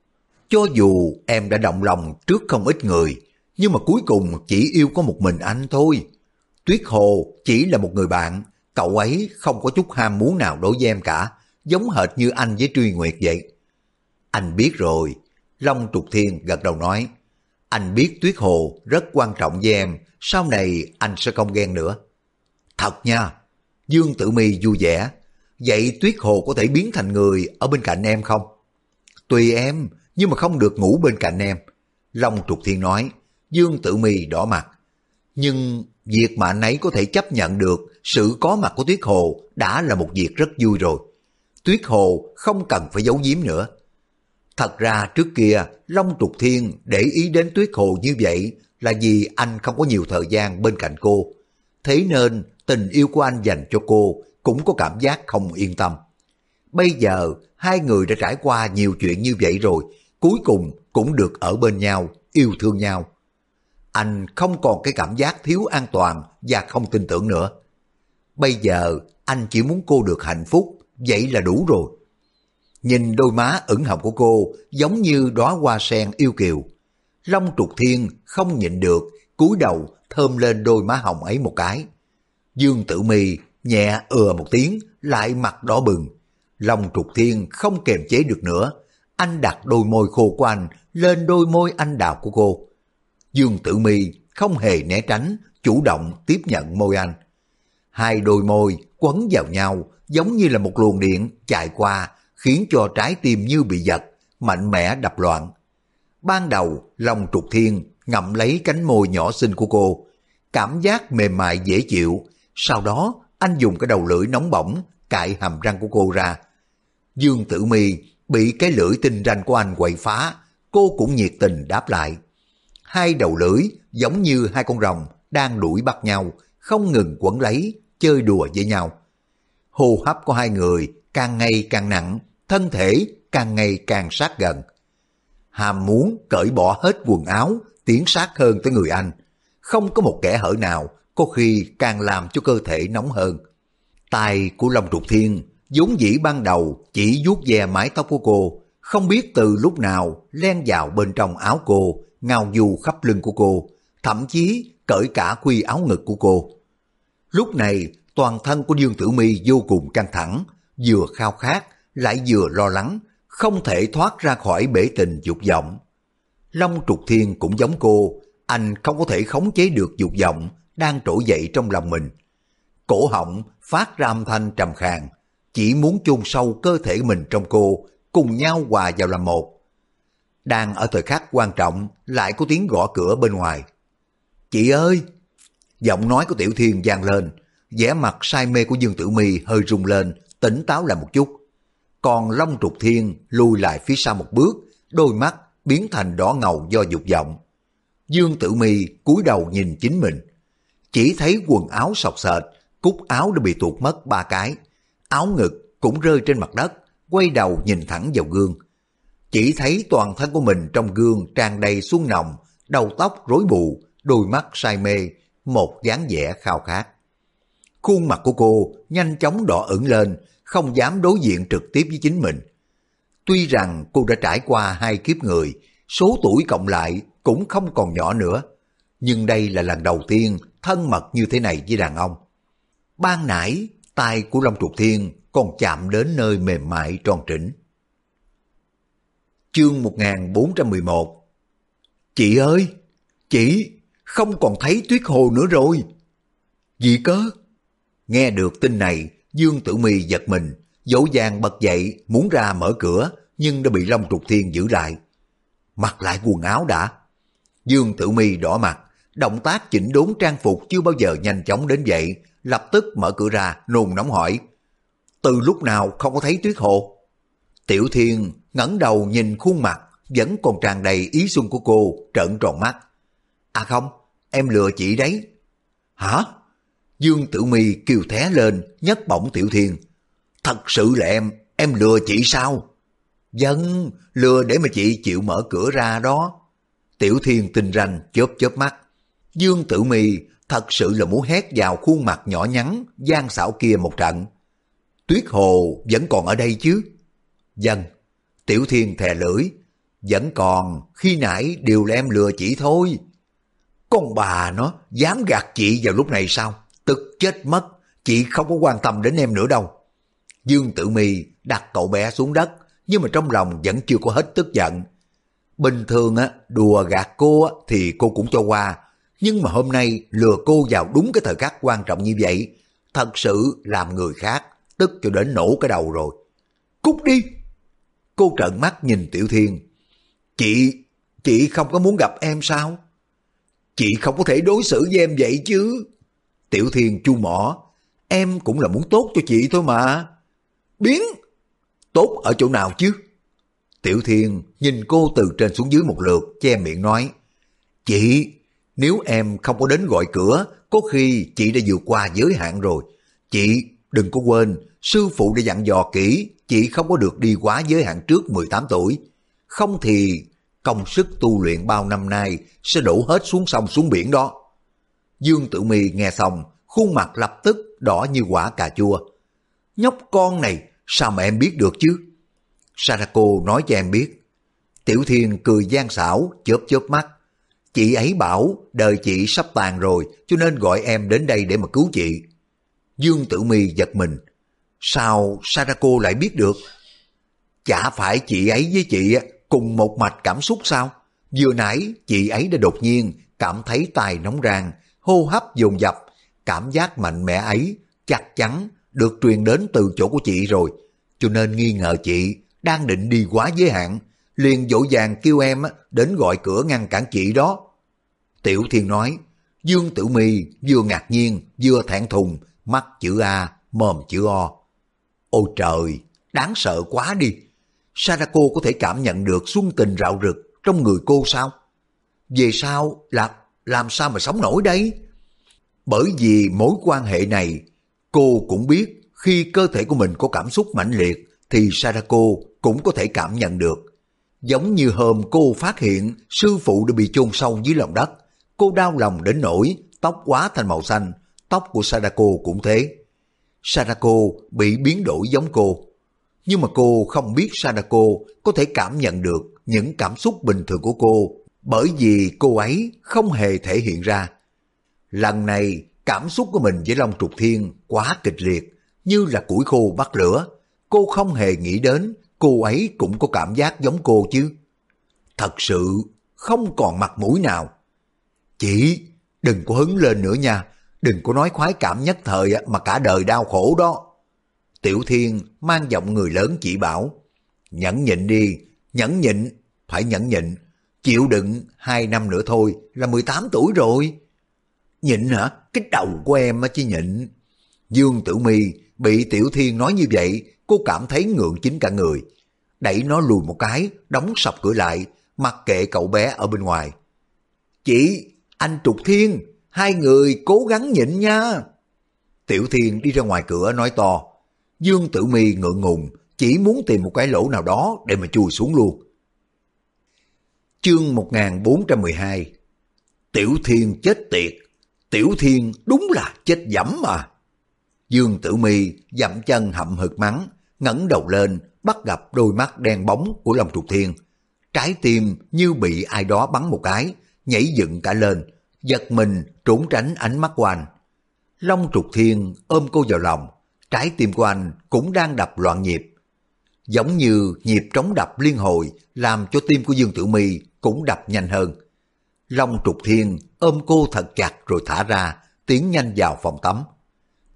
Cho dù em đã động lòng trước không ít người, nhưng mà cuối cùng chỉ yêu có một mình anh thôi. Tuyết Hồ chỉ là một người bạn, cậu ấy không có chút ham muốn nào đối với em cả, giống hệt như anh với Truy Nguyệt vậy. Anh biết rồi, Long Trục Thiên gật đầu nói, anh biết Tuyết Hồ rất quan trọng với em, sau này anh sẽ không ghen nữa. Thật nha, Dương Tử Mi vui vẻ, vậy Tuyết Hồ có thể biến thành người ở bên cạnh em không? Tùy em, nhưng mà không được ngủ bên cạnh em. Long Trục Thiên nói, Dương Tử Mi đỏ mặt. Nhưng việc mà anh ấy có thể chấp nhận được sự có mặt của Tuyết Hồ đã là một việc rất vui rồi. Tuyết Hồ không cần phải giấu giếm nữa. Thật ra trước kia Long Trục Thiên để ý đến Tuyết Hồ như vậy là vì anh không có nhiều thời gian bên cạnh cô. Thế nên tình yêu của anh dành cho cô cũng có cảm giác không yên tâm. Bây giờ hai người đã trải qua nhiều chuyện như vậy rồi, cuối cùng cũng được ở bên nhau, yêu thương nhau. Anh không còn cái cảm giác thiếu an toàn và không tin tưởng nữa. Bây giờ anh chỉ muốn cô được hạnh phúc, vậy là đủ rồi. Nhìn đôi má ửng hồng của cô giống như đóa hoa sen yêu kiều. Long trục thiên không nhịn được, cúi đầu thơm lên đôi má hồng ấy một cái. Dương tử mì nhẹ ừa một tiếng, lại mặt đỏ bừng. Long trục thiên không kềm chế được nữa. Anh đặt đôi môi khô của anh lên đôi môi anh đào của cô. Dương tử mi không hề né tránh, chủ động tiếp nhận môi anh. Hai đôi môi quấn vào nhau giống như là một luồng điện chạy qua khiến cho trái tim như bị giật, mạnh mẽ đập loạn. Ban đầu, lòng Trục Thiên ngậm lấy cánh môi nhỏ xinh của cô, cảm giác mềm mại dễ chịu, sau đó anh dùng cái đầu lưỡi nóng bỏng cạy hàm răng của cô ra. Dương Tử Mi bị cái lưỡi tinh ranh của anh quậy phá, cô cũng nhiệt tình đáp lại. Hai đầu lưỡi giống như hai con rồng đang đuổi bắt nhau, không ngừng quẩn lấy, chơi đùa với nhau. Hô hấp của hai người càng ngày càng nặng, thân thể càng ngày càng sát gần. Hàm muốn cởi bỏ hết quần áo, tiến sát hơn tới người anh. Không có một kẻ hở nào, có khi càng làm cho cơ thể nóng hơn. Tay của Long Trục Thiên vốn dĩ ban đầu chỉ vuốt ve mái tóc của cô, không biết từ lúc nào len vào bên trong áo cô, ngao du khắp lưng của cô, thậm chí cởi cả quy áo ngực của cô. Lúc này, toàn thân của Dương Tử Mi vô cùng căng thẳng, vừa khao khát, lại vừa lo lắng, không thể thoát ra khỏi bể tình dục vọng. Long Trục Thiên cũng giống cô, anh không có thể khống chế được dục vọng đang trỗi dậy trong lòng mình. Cổ họng phát ra âm thanh trầm khàn, chỉ muốn chôn sâu cơ thể mình trong cô, cùng nhau hòa vào làm một. Đang ở thời khắc quan trọng, lại có tiếng gõ cửa bên ngoài. Chị ơi! Giọng nói của Tiểu Thiên vang lên, vẻ mặt say mê của Dương Tử Mi hơi rung lên, tỉnh táo lại một chút. Còn Long Trục Thiên lùi lại phía sau một bước, đôi mắt biến thành đỏ ngầu do dục vọng. Dương Tử Mi cúi đầu nhìn chính mình, chỉ thấy quần áo sọc sệt, cúc áo đã bị tuột mất ba cái, áo ngực cũng rơi trên mặt đất, quay đầu nhìn thẳng vào gương. Chỉ thấy toàn thân của mình trong gương tràn đầy xuân nồng, đầu tóc rối bù, đôi mắt say mê, một dáng vẻ khao khát. Khuôn mặt của cô nhanh chóng đỏ ửng lên, không dám đối diện trực tiếp với chính mình. Tuy rằng cô đã trải qua hai kiếp người, số tuổi cộng lại cũng không còn nhỏ nữa, nhưng đây là lần đầu tiên thân mật như thế này với đàn ông. Ban nãy, tay của Long Trục Thiên còn chạm đến nơi mềm mại tròn trĩnh. Chương 1411 Chị ơi! Chị! Không còn thấy tuyết hồ nữa rồi! Gì cơ? Nghe được tin này, Dương Tử Mi giật mình, dỗ dàng bật dậy muốn ra mở cửa nhưng đã bị Long Trục Thiên giữ lại. Mặc lại quần áo đã. Dương Tử Mi đỏ mặt, động tác chỉnh đốn trang phục chưa bao giờ nhanh chóng đến vậy, lập tức mở cửa ra, nôn nóng hỏi. Từ lúc nào không có thấy tuyết hồ? Tiểu Thiên ngẩng đầu nhìn khuôn mặt, vẫn còn tràn đầy ý xuân của cô, trợn tròn mắt. À không, em lừa chị đấy. Hả? Dương Tử Mi kêu thé lên, nhấc bổng Tiểu Thiên. Thật sự là em, em lừa chị sao? Dân, lừa để mà chị chịu mở cửa ra đó. Tiểu Thiên tinh ranh chớp chớp mắt. Dương Tử Mi thật sự là muốn hét vào khuôn mặt nhỏ nhắn, gian xảo kia một trận. Tuyết Hồ vẫn còn ở đây chứ? Dân, Tiểu Thiên thè lưỡi. Vẫn còn, khi nãy đều là em lừa chị thôi. Con bà nó dám gạt chị vào lúc này sao? Tức chết mất, chị không có quan tâm đến em nữa đâu. Dương Tử Mi đặt cậu bé xuống đất, nhưng mà trong lòng vẫn chưa có hết tức giận. Bình thường á, đùa gạt cô á, thì cô cũng cho qua, nhưng mà hôm nay lừa cô vào đúng cái thời khắc quan trọng như vậy, thật sự làm người khác tức cho đến nổ cái đầu rồi. Cút đi! Cô trợn mắt nhìn Tiểu Thiên. Chị, chị không có muốn gặp em sao? Chị không có thể đối xử với em vậy chứ. Tiểu Thiên chu mỏ, em cũng là muốn tốt cho chị thôi mà. Biến! Tốt ở chỗ nào chứ? Tiểu Thiên nhìn cô từ trên xuống dưới một lượt, che miệng nói. Chị, nếu em không có đến gọi cửa, có khi chị đã vượt qua giới hạn rồi. Chị đừng có quên, sư phụ đã dặn dò kỹ, chị không có được đi quá giới hạn trước 18 tuổi. Không thì công sức tu luyện bao năm nay sẽ đổ hết xuống sông xuống biển đó. Dương Tử Mi nghe xong, khuôn mặt lập tức đỏ như quả cà chua. Nhóc con này, sao mà em biết được chứ? Sarako nói cho em biết. Tiểu Thiên cười gian xảo, chớp chớp mắt. Chị ấy bảo đời chị sắp tàn rồi cho nên gọi em đến đây để mà cứu chị. Dương Tử Mi giật mình. Sao Sarako lại biết được? Chả phải chị ấy với chị cùng một mạch cảm xúc sao? Vừa nãy chị ấy đã đột nhiên cảm thấy tài nóng ràng, hô hấp dồn dập, cảm giác mạnh mẽ ấy chắc chắn được truyền đến từ chỗ của chị rồi, cho nên nghi ngờ chị đang định đi quá giới hạn, liền dỗ dàng kêu em đến gọi cửa ngăn cản chị đó. Tiểu Thiên nói, Dương Tử Mi vừa ngạc nhiên, vừa thẹn thùng, mắt chữ A, mồm chữ O. Ôi trời, đáng sợ quá đi. Sadako có thể cảm nhận được xuân tình rạo rực trong người cô sao? Về sao, là làm sao mà sống nổi đây? Bởi vì mối quan hệ này, cô cũng biết khi cơ thể của mình có cảm xúc mãnh liệt thì Sadako cũng có thể cảm nhận được. Giống như hôm cô phát hiện sư phụ đã bị chôn sâu dưới lòng đất, cô đau lòng đến nỗi tóc quá thành màu xanh, tóc của Sadako cũng thế. Sadako bị biến đổi giống cô, nhưng mà cô không biết Sadako có thể cảm nhận được những cảm xúc bình thường của cô bởi vì cô ấy không hề thể hiện ra. Lần này cảm xúc của mình với Long Trục Thiên quá kịch liệt, như là củi khô bắt lửa. Cô không hề nghĩ đến cô ấy cũng có cảm giác giống cô chứ. Thật sự không còn mặt mũi nào. Chị, đừng có hứng lên nữa nha, đừng có nói khoái cảm nhất thời mà cả đời đau khổ đó. Tiểu Thiên mang giọng người lớn chỉ bảo, nhẫn nhịn đi, nhẫn nhịn, phải nhẫn nhịn, chịu đựng hai năm nữa thôi là 18 tuổi rồi. Nhịn hả? Cái đầu của em á chứ nhịn. Dương Tử Mi bị Tiểu Thiên nói như vậy, cô cảm thấy ngượng chính cả người. Đẩy nó lùi một cái, đóng sập cửa lại, mặc kệ cậu bé ở bên ngoài. Chị, anh Trục Thiên, hai người cố gắng nhịn nha. Tiểu Thiên đi ra ngoài cửa nói to. Dương Tử Mi ngượng ngùng, chỉ muốn tìm một cái lỗ nào đó để mà chui xuống luôn. Chương 1412 Tiểu Thiên chết tiệt, Tiểu Thiên đúng là chết dẫm mà. Dương Tử Mi dậm chân hậm hực mắng, ngẩng đầu lên, bắt gặp đôi mắt đen bóng của Long Trục Thiên. Trái tim như bị ai đó bắn một cái, nhảy dựng cả lên, giật mình trốn tránh ánh mắt của anh. Long Trục Thiên ôm cô vào lòng, trái tim của anh cũng đang đập loạn nhịp. Giống như nhịp trống đập liên hồi làm cho tim của Dương Tử Mi cũng đập nhanh hơn. Long Trục Thiên ôm cô thật chặt rồi thả ra, tiến nhanh vào phòng tắm.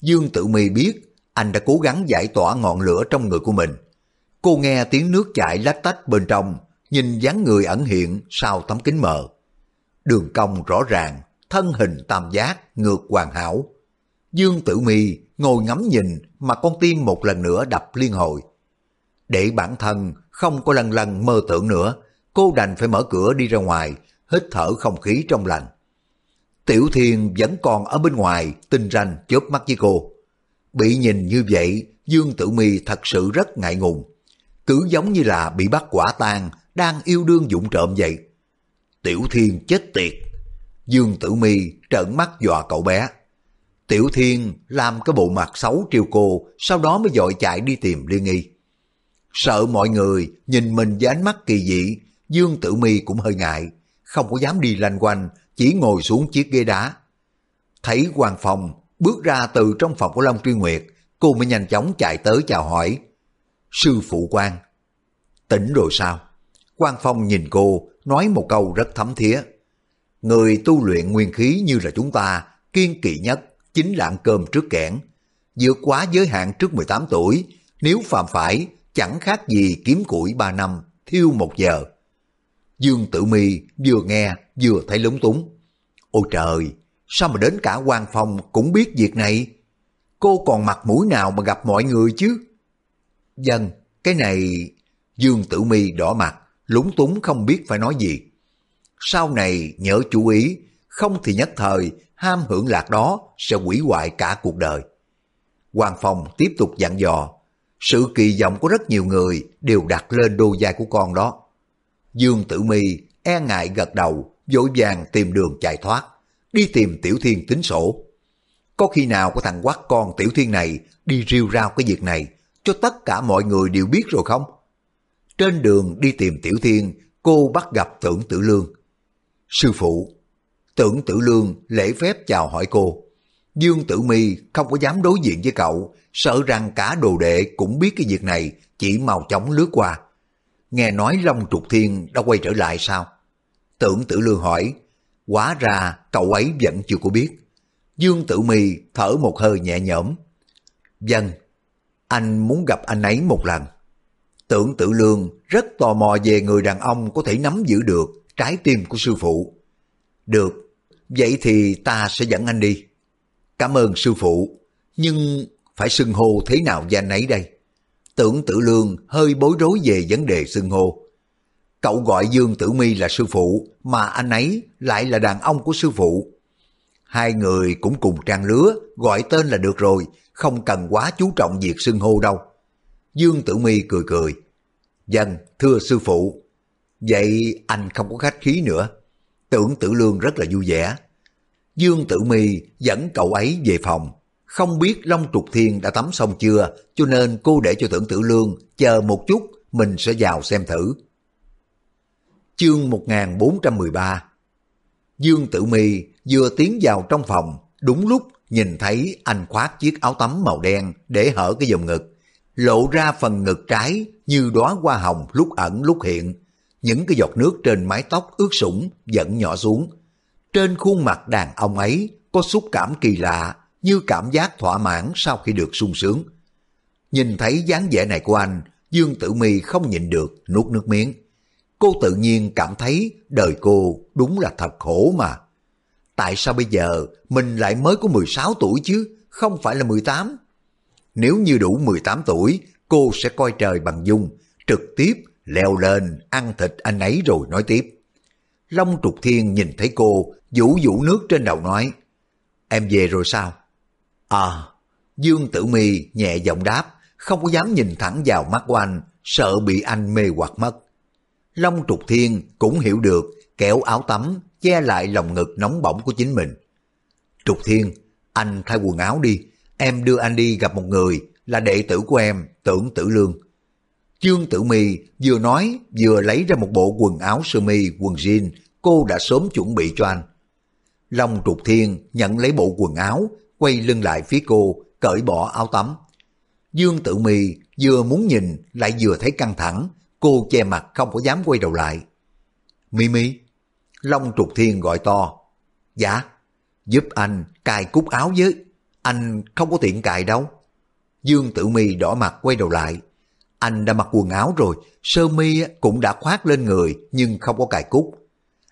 Dương Tử Mi biết anh đã cố gắng giải tỏa ngọn lửa trong người của mình. Cô nghe tiếng nước chảy lách tách bên trong, nhìn dáng người ẩn hiện sau tấm kính mờ. đường cong rõ ràng, thân hình tam giác, ngược hoàn hảo. Dương Tử Mi ngồi ngắm nhìn mà con tim một lần nữa đập liên hồi. Để bản thân không có lần lần mơ tưởng nữa, cô đành phải mở cửa đi ra ngoài, hít thở không khí trong lành. Tiểu Thiên vẫn còn ở bên ngoài, tinh ranh chớp mắt với cô. Bị nhìn như vậy, Dương Tử Mi thật sự rất ngại ngùng. Cứ giống như là bị bắt quả tang đang yêu đương dụng trộm vậy. Tiểu Thiên chết tiệt. Dương Tử Mi trợn mắt dọa cậu bé. Tiểu Thiên làm cái bộ mặt xấu triều cô, sau đó mới dội chạy đi tìm Liên Nghi. Sợ mọi người nhìn mình với ánh mắt kỳ dị, Dương Tử Mi cũng hơi ngại, không có dám đi lanh quanh, chỉ ngồi xuống chiếc ghế đá. Thấy Hoàng Phong bước ra từ trong phòng của Long Truy Nguyệt, cô mới nhanh chóng chạy tới chào hỏi. Sư phụ quan, tỉnh rồi sao? Quan Phong nhìn cô, nói một câu rất thấm thía. Người tu luyện nguyên khí như là chúng ta, kiên kỵ nhất chính là ăn cơm trước kẽn. Vượt quá giới hạn trước 18 tuổi, nếu phạm phải, chẳng khác gì kiếm củi 3 năm, thiêu một giờ. Dương Tử Mi vừa nghe vừa thấy lúng túng. Ôi trời, sao mà đến cả quan phòng cũng biết việc này? Cô còn mặt mũi nào mà gặp mọi người chứ? Dân, cái này... Dương Tử Mi đỏ mặt, lúng túng không biết phải nói gì. Sau này nhớ chú ý, không thì nhất thời ham hưởng lạc đó sẽ hủy hoại cả cuộc đời. Hoàng Phong tiếp tục dặn dò, sự kỳ vọng của rất nhiều người đều đặt lên đôi vai của con đó. Dương Tử Mi e ngại gật đầu, vội vàng tìm đường chạy thoát, đi tìm Tiểu Thiên tính sổ. Có khi nào có thằng quát con Tiểu Thiên này đi rêu rao cái việc này cho tất cả mọi người đều biết rồi không? Trên đường đi tìm Tiểu Thiên, cô bắt gặp Tưởng Tử Lương. Sư phụ, Tưởng Tử Lương lễ phép chào hỏi cô. Dương Tử Mi không có dám đối diện với cậu, sợ rằng cả đồ đệ cũng biết cái việc này, chỉ mau chóng lướt qua. Nghe nói Long Trục Thiên đã quay trở lại sao? Tưởng Tử Lương hỏi, quá ra cậu ấy vẫn chưa có biết. Dương Tử Mi thở một hơi nhẹ nhõm. Dân, anh muốn gặp anh ấy một lần. Tưởng Tử Lương rất tò mò về người đàn ông có thể nắm giữ được trái tim của sư phụ. Được, vậy thì ta sẽ dẫn anh đi. Cảm ơn sư phụ, nhưng phải xưng hô thế nào với anh ấy đây? Tưởng tử lương hơi bối rối về vấn đề xưng hô. Cậu gọi Dương Tử Mi là sư phụ, mà anh ấy lại là đàn ông của sư phụ. Hai người cũng cùng trang lứa, gọi tên là được rồi, không cần quá chú trọng việc xưng hô đâu. Dương Tử Mi cười cười. Dân, thưa sư phụ. Vậy anh không có khách khí nữa. Tưởng Tử Lương rất là vui vẻ. Dương Tử Mi dẫn cậu ấy về phòng. Không biết Long Trục Thiên đã tắm xong chưa, cho nên cô để cho Tưởng Tử Lương chờ một chút, mình sẽ vào xem thử. Chương 1413 Dương Tử Mi vừa tiến vào trong phòng, đúng lúc nhìn thấy anh khoác chiếc áo tắm màu đen để hở cái vùng ngực, lộ ra phần ngực trái như đóa hoa hồng lúc ẩn lúc hiện, những cái giọt nước trên mái tóc ướt sũng vẫn nhỏ xuống. Trên khuôn mặt đàn ông ấy có xúc cảm kỳ lạ, như cảm giác thỏa mãn sau khi được sung sướng. Nhìn thấy dáng vẻ này của anh, Dương Tử Mi không nhịn được nuốt nước miếng. Cô tự nhiên cảm thấy đời cô đúng là thật khổ mà. Tại sao bây giờ mình lại mới có 16 tuổi chứ, không phải là 18? Nếu như đủ 18 tuổi, cô sẽ coi trời bằng dung, trực tiếp leo lên ăn thịt anh ấy rồi nói tiếp. Long Trục Thiên nhìn thấy cô, vũ vũ nước trên đầu nói, Em về rồi sao? À, Dương Tử Mi nhẹ giọng đáp, không có dám nhìn thẳng vào mắt của anh, sợ bị anh mê hoặc mất. Long Trục Thiên cũng hiểu được, kéo áo tắm, che lại lòng ngực nóng bỏng của chính mình. Trục Thiên, anh thay quần áo đi, em đưa anh đi gặp một người, là đệ tử của em, tưởng tử lương. Dương Tử Mi vừa nói vừa lấy ra một bộ quần áo sơ mi quần jean cô đã sớm chuẩn bị cho anh. Long Trục Thiên nhận lấy bộ quần áo, quay lưng lại phía cô, cởi bỏ áo tắm. Dương Tử Mi vừa muốn nhìn lại vừa thấy căng thẳng, cô che mặt không có dám quay đầu lại. Mimi, Long Trục Thiên gọi to. Dạ, giúp anh cài cúc áo với, anh không có tiện cài đâu. Dương Tử Mi đỏ mặt quay đầu lại. Anh đã mặc quần áo rồi, sơ mi cũng đã khoác lên người nhưng không có cài cúc.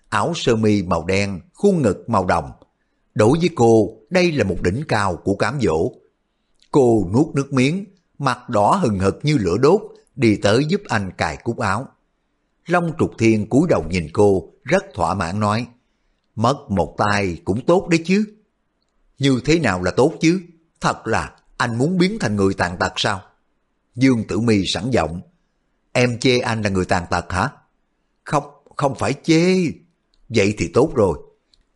áo sơ mi màu đen, khuôn ngực màu đồng. Đối với cô, đây là một đỉnh cao của cám dỗ. Cô nuốt nước miếng, mặt đỏ hừng hực như lửa đốt, đi tới giúp anh cài cúc áo. Long trục thiên cúi đầu nhìn cô, rất thỏa mãn nói, mất một tay cũng tốt đấy chứ. Như thế nào là tốt chứ? Thật là anh muốn biến thành người tàn tật sao? Dương Tử Mi sẵn giọng, em chê anh là người tàn tật hả? Không, không phải chê. Vậy thì tốt rồi.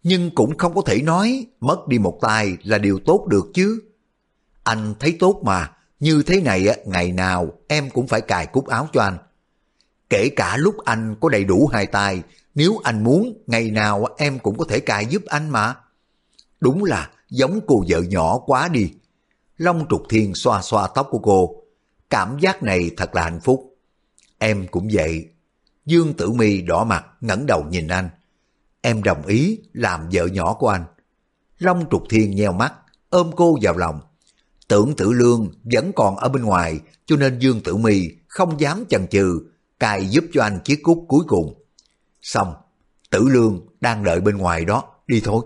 Nhưng cũng không có thể nói mất đi một tay là điều tốt được chứ. Anh thấy tốt mà, như thế này ngày nào em cũng phải cài cúc áo cho anh. Kể cả lúc anh có đầy đủ hai tay, nếu anh muốn, ngày nào em cũng có thể cài giúp anh mà. Đúng là giống cô vợ nhỏ quá đi. Long trục thiên xoa xoa tóc của cô. Cảm giác này thật là hạnh phúc. Em cũng vậy. Dương Tử Mi đỏ mặt ngẩng đầu nhìn anh. Em đồng ý làm vợ nhỏ của anh. Long trục thiên nheo mắt, ôm cô vào lòng. Tưởng tử lương vẫn còn ở bên ngoài, cho nên Dương Tử Mi không dám chần chừ, cài giúp cho anh chiếc cúc cuối cùng. Xong, tử lương đang đợi bên ngoài đó, đi thôi.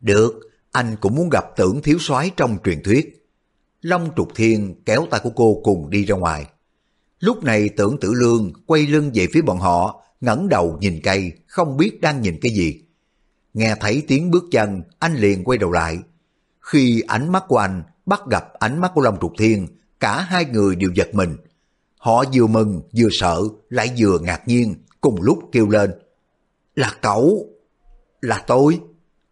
Được, anh cũng muốn gặp tưởng thiếu soái trong truyền thuyết. Long trục thiên kéo tay của cô cùng đi ra ngoài. Lúc này tưởng tử lương quay lưng về phía bọn họ, ngẩng đầu nhìn cây, không biết đang nhìn cái gì. Nghe thấy tiếng bước chân, anh liền quay đầu lại. Khi ánh mắt của anh bắt gặp ánh mắt của Long Trục Thiên, cả hai người đều giật mình. Họ vừa mừng, vừa sợ, lại vừa ngạc nhiên, cùng lúc kêu lên. Là cậu! Là tôi!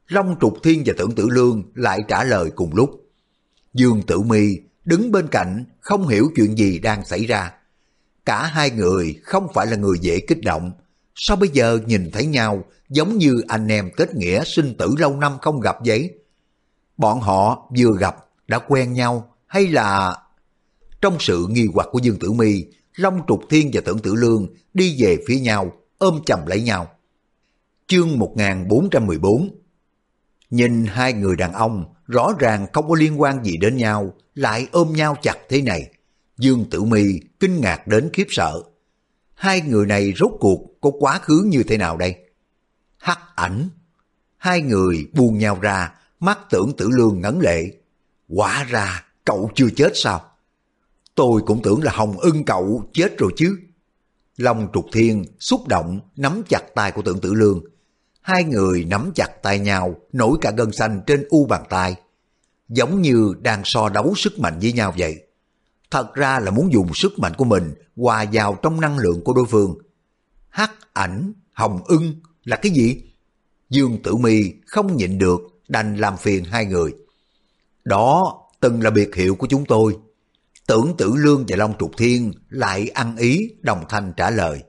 Long Trục Thiên và Tưởng Tử Lương lại trả lời cùng lúc. Dương Tử Mi đứng bên cạnh, không hiểu chuyện gì đang xảy ra. Cả hai người không phải là người dễ kích động. Sao bây giờ nhìn thấy nhau giống như anh em kết nghĩa sinh tử lâu năm không gặp vậy? Bọn họ vừa gặp đã quen nhau hay là... Trong sự nghi hoặc của Dương Tử Mi, Long Trục Thiên và Tưởng Tử Lương đi về phía nhau, ôm chầm lấy nhau. Chương 1414 Nhìn hai người đàn ông rõ ràng không có liên quan gì đến nhau, lại ôm nhau chặt thế này. Dương Tử Mi kinh ngạc đến khiếp sợ. Hai người này rốt cuộc có quá khứ như thế nào đây? Hắc ảnh. Hai người buông nhau ra, mắt tưởng tử lương ngấn lệ. Quả ra cậu chưa chết sao? Tôi cũng tưởng là Hồng ưng cậu chết rồi chứ. Long trục thiên xúc động nắm chặt tay của tưởng tử lương. Hai người nắm chặt tay nhau nổi cả gân xanh trên u bàn tay. Giống như đang so đấu sức mạnh với nhau vậy thật ra là muốn dùng sức mạnh của mình hòa vào trong năng lượng của đối phương. Hắc ảnh, hồng ưng là cái gì? Dương Tử Mi không nhịn được, đành làm phiền hai người. Đó từng là biệt hiệu của chúng tôi. Tưởng Tử Lương và Long Trục Thiên lại ăn ý đồng thanh trả lời.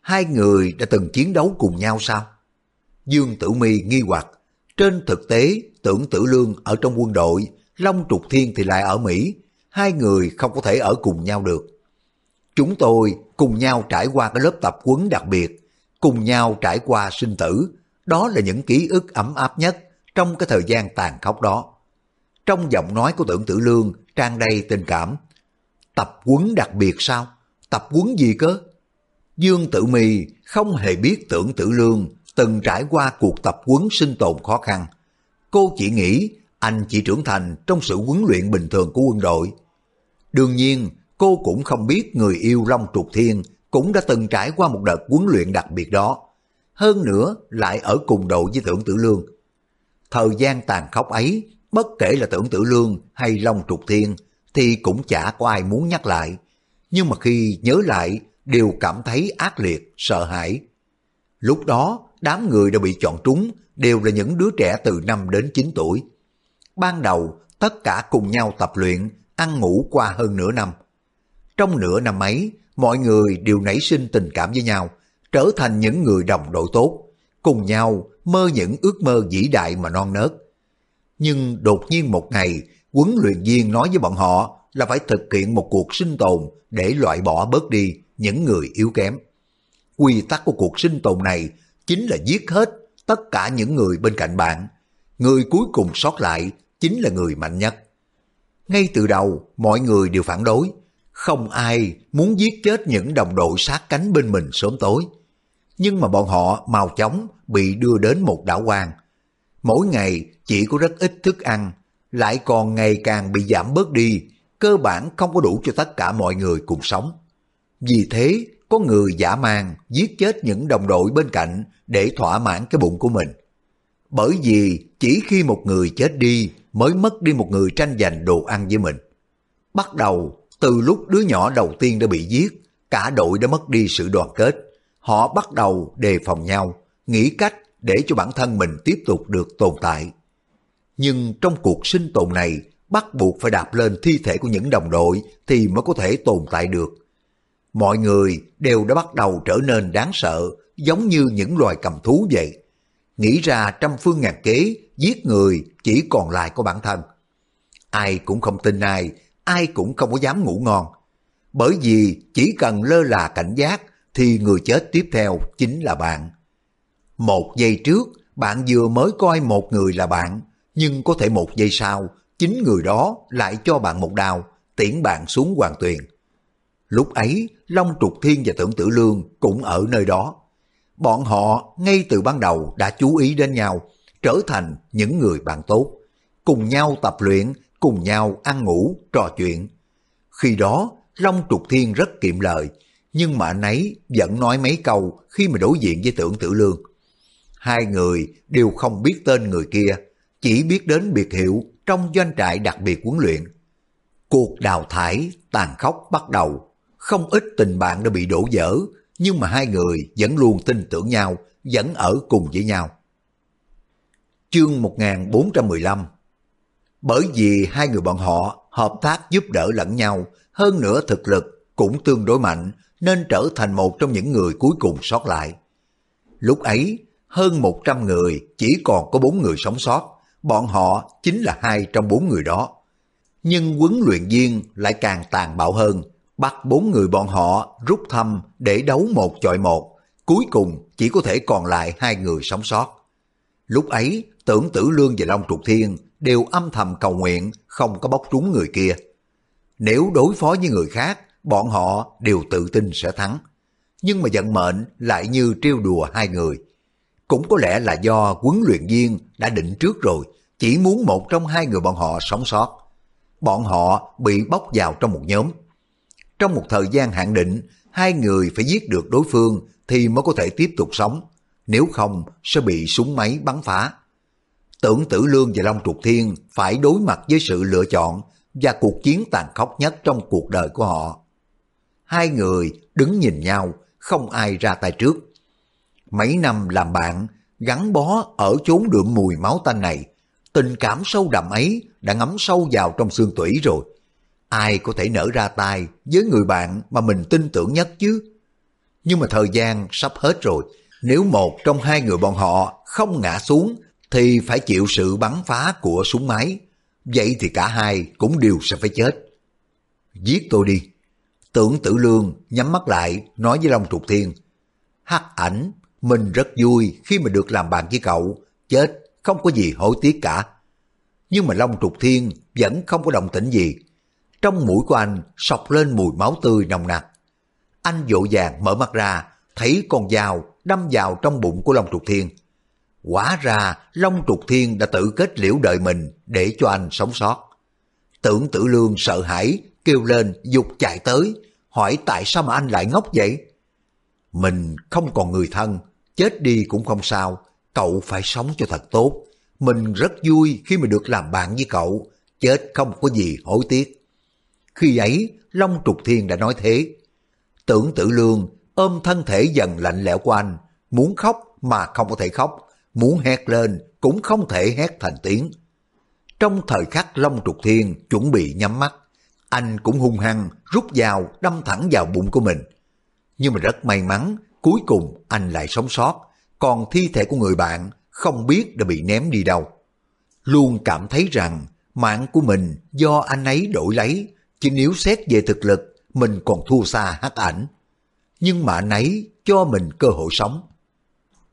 Hai người đã từng chiến đấu cùng nhau sao? Dương Tử Mi nghi hoặc, trên thực tế Tưởng Tử Lương ở trong quân đội, Long Trục Thiên thì lại ở Mỹ, hai người không có thể ở cùng nhau được. Chúng tôi cùng nhau trải qua cái lớp tập quấn đặc biệt, cùng nhau trải qua sinh tử, đó là những ký ức ấm áp nhất trong cái thời gian tàn khốc đó. Trong giọng nói của tưởng tử lương trang đầy tình cảm. Tập quấn đặc biệt sao? Tập quấn gì cơ? Dương Tử Mì không hề biết tưởng tử lương từng trải qua cuộc tập quấn sinh tồn khó khăn. Cô chỉ nghĩ anh chỉ trưởng thành trong sự huấn luyện bình thường của quân đội, Đương nhiên, cô cũng không biết người yêu Long Trục Thiên cũng đã từng trải qua một đợt huấn luyện đặc biệt đó. Hơn nữa, lại ở cùng đội với tưởng tử lương. Thời gian tàn khốc ấy, bất kể là tưởng tử lương hay Long Trục Thiên, thì cũng chả có ai muốn nhắc lại. Nhưng mà khi nhớ lại, đều cảm thấy ác liệt, sợ hãi. Lúc đó, đám người đã bị chọn trúng, đều là những đứa trẻ từ 5 đến 9 tuổi. Ban đầu, tất cả cùng nhau tập luyện, ăn ngủ qua hơn nửa năm. Trong nửa năm ấy, mọi người đều nảy sinh tình cảm với nhau, trở thành những người đồng đội tốt, cùng nhau mơ những ước mơ vĩ đại mà non nớt. Nhưng đột nhiên một ngày, huấn luyện viên nói với bọn họ là phải thực hiện một cuộc sinh tồn để loại bỏ bớt đi những người yếu kém. Quy tắc của cuộc sinh tồn này chính là giết hết tất cả những người bên cạnh bạn. Người cuối cùng sót lại chính là người mạnh nhất. Ngay từ đầu, mọi người đều phản đối. Không ai muốn giết chết những đồng đội sát cánh bên mình sớm tối. nhưng mà bọn họ mau chóng bị đưa đến một đảo quan. Mỗi ngày chỉ có rất ít thức ăn, lại còn ngày càng bị giảm bớt đi, cơ bản không có đủ cho tất cả mọi người cùng sống. Vì thế, có người giả mang giết chết những đồng đội bên cạnh để thỏa mãn cái bụng của mình. Bởi vì chỉ khi một người chết đi mới mất đi một người tranh giành đồ ăn với mình. Bắt đầu, từ lúc đứa nhỏ đầu tiên đã bị giết, cả đội đã mất đi sự đoàn kết. Họ bắt đầu đề phòng nhau, nghĩ cách để cho bản thân mình tiếp tục được tồn tại. Nhưng trong cuộc sinh tồn này, bắt buộc phải đạp lên thi thể của những đồng đội thì mới có thể tồn tại được. Mọi người đều đã bắt đầu trở nên đáng sợ, giống như những loài cầm thú vậy. Nghĩ ra trăm phương ngàn kế, giết người chỉ còn lại có bản thân. Ai cũng không tin ai, ai cũng không có dám ngủ ngon. Bởi vì chỉ cần lơ là cảnh giác thì người chết tiếp theo chính là bạn. Một giây trước, bạn vừa mới coi một người là bạn, nhưng có thể một giây sau, chính người đó lại cho bạn một đao, tiễn bạn xuống hoàng tuyền. Lúc ấy, Long Trục Thiên và Tưởng Tử Lương cũng ở nơi đó. Bọn họ ngay từ ban đầu đã chú ý đến nhau, trở thành những người bạn tốt, cùng nhau tập luyện, cùng nhau ăn ngủ, trò chuyện. Khi đó, Long Trục Thiên rất kiệm lời, nhưng mà anh ấy vẫn nói mấy câu khi mà đối diện với Tưởng Tử Lương. Hai người đều không biết tên người kia, chỉ biết đến biệt hiệu trong doanh trại đặc biệt huấn luyện. Cuộc đào thải tàn khốc bắt đầu, không ít tình bạn đã bị đổ vỡ, nhưng mà hai người vẫn luôn tin tưởng nhau, vẫn ở cùng với nhau. Chương 1415 Bởi vì hai người bọn họ hợp tác giúp đỡ lẫn nhau, hơn nữa thực lực cũng tương đối mạnh, nên trở thành một trong những người cuối cùng sót lại. Lúc ấy, hơn 100 người chỉ còn có bốn người sống sót, bọn họ chính là hai trong bốn người đó. Nhưng huấn luyện viên lại càng tàn bạo hơn, bắt bốn người bọn họ rút thăm để đấu một chọi một, cuối cùng chỉ có thể còn lại hai người sống sót. Lúc ấy, tưởng tử lương và Long Trục Thiên đều âm thầm cầu nguyện không có bóc trúng người kia. Nếu đối phó với người khác, bọn họ đều tự tin sẽ thắng. Nhưng mà vận mệnh lại như trêu đùa hai người. Cũng có lẽ là do huấn luyện viên đã định trước rồi, chỉ muốn một trong hai người bọn họ sống sót. Bọn họ bị bóc vào trong một nhóm. Trong một thời gian hạn định, hai người phải giết được đối phương thì mới có thể tiếp tục sống. Nếu không, sẽ bị súng máy bắn phá. Tưởng Tử Lương và Long Trục Thiên phải đối mặt với sự lựa chọn và cuộc chiến tàn khốc nhất trong cuộc đời của họ. Hai người đứng nhìn nhau, không ai ra tay trước. Mấy năm làm bạn, gắn bó ở chốn đượm mùi máu tanh này, tình cảm sâu đậm ấy đã ngấm sâu vào trong xương tủy rồi. Ai có thể nở ra tay với người bạn mà mình tin tưởng nhất chứ? Nhưng mà thời gian sắp hết rồi, nếu một trong hai người bọn họ không ngã xuống thì phải chịu sự bắn phá của súng máy. Vậy thì cả hai cũng đều sẽ phải chết. Giết tôi đi. Tưởng tử lương nhắm mắt lại nói với Long Trục Thiên. Hắc ảnh, mình rất vui khi mà được làm bạn với cậu. Chết, không có gì hối tiếc cả. Nhưng mà Long Trục Thiên vẫn không có động tĩnh gì. Trong mũi của anh sọc lên mùi máu tươi nồng nặc. Anh vội vàng mở mắt ra, thấy con dao đâm vào trong bụng của Long Trục Thiên. Quả ra Long Trục Thiên đã tự kết liễu đời mình để cho anh sống sót. Tưởng tử lương sợ hãi, kêu lên dục chạy tới, hỏi tại sao mà anh lại ngốc vậy? Mình không còn người thân, chết đi cũng không sao, cậu phải sống cho thật tốt. Mình rất vui khi mà được làm bạn với cậu, chết không có gì hối tiếc. Khi ấy, Long Trục Thiên đã nói thế. Tưởng tử lương ôm thân thể dần lạnh lẽo của anh, muốn khóc mà không có thể khóc, muốn hét lên cũng không thể hét thành tiếng. Trong thời khắc Long Trục Thiên chuẩn bị nhắm mắt, anh cũng hung hăng rút dao đâm thẳng vào bụng của mình. Nhưng mà rất may mắn, cuối cùng anh lại sống sót, còn thi thể của người bạn không biết đã bị ném đi đâu. Luôn cảm thấy rằng mạng của mình do anh ấy đổi lấy, chứ nếu xét về thực lực, mình còn thua xa hắc ảnh. Nhưng mà anh ấy cho mình cơ hội sống.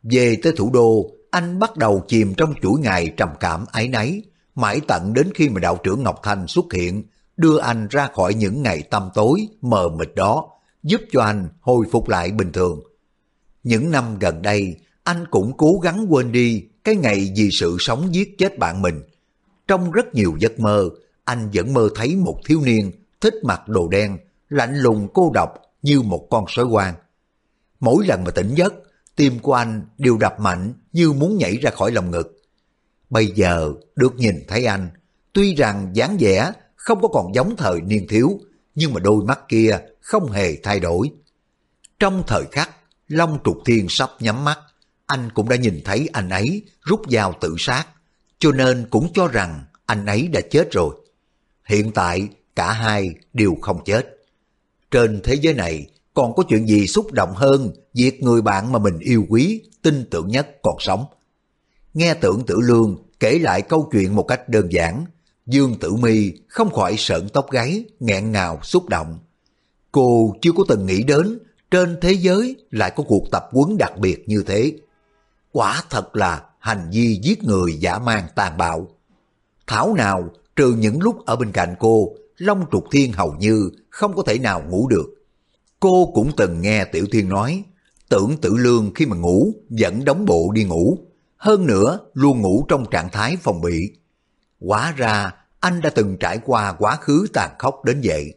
Về tới thủ đô, anh bắt đầu chìm trong chuỗi ngày trầm cảm ái náy, mãi tận đến khi mà đạo trưởng Ngọc Thanh xuất hiện, đưa anh ra khỏi những ngày tăm tối, mờ mịt đó, giúp cho anh hồi phục lại bình thường. Những năm gần đây, anh cũng cố gắng quên đi cái ngày vì sự sống giết chết bạn mình. Trong rất nhiều giấc mơ, anh vẫn mơ thấy một thiếu niên thích mặc đồ đen, lạnh lùng cô độc như một con sói quan. Mỗi lần mà tỉnh giấc, tim của anh đều đập mạnh như muốn nhảy ra khỏi lòng ngực. Bây giờ được nhìn thấy anh, tuy rằng dáng vẻ không có còn giống thời niên thiếu, nhưng mà đôi mắt kia không hề thay đổi. Trong thời khắc, Long Trục Thiên sắp nhắm mắt, anh cũng đã nhìn thấy anh ấy rút dao tự sát, cho nên cũng cho rằng anh ấy đã chết rồi. Hiện tại, cả hai đều không chết. Trên thế giới này, còn có chuyện gì xúc động hơn việc người bạn mà mình yêu quý, tin tưởng nhất còn sống. Nghe tưởng tử lương kể lại câu chuyện một cách đơn giản, Dương Tử Mi không khỏi sợn tóc gáy, nghẹn ngào, xúc động. Cô chưa có từng nghĩ đến trên thế giới lại có cuộc tập huấn đặc biệt như thế. Quả thật là hành vi giết người giả mang tàn bạo. Thảo nào trừ những lúc ở bên cạnh cô, Long Trục Thiên hầu như không có thể nào ngủ được. Cô cũng từng nghe Tiểu Thiên nói, tưởng tử lương khi mà ngủ vẫn đóng bộ đi ngủ. Hơn nữa, luôn ngủ trong trạng thái phòng bị. Quá ra, anh đã từng trải qua quá khứ tàn khốc đến vậy.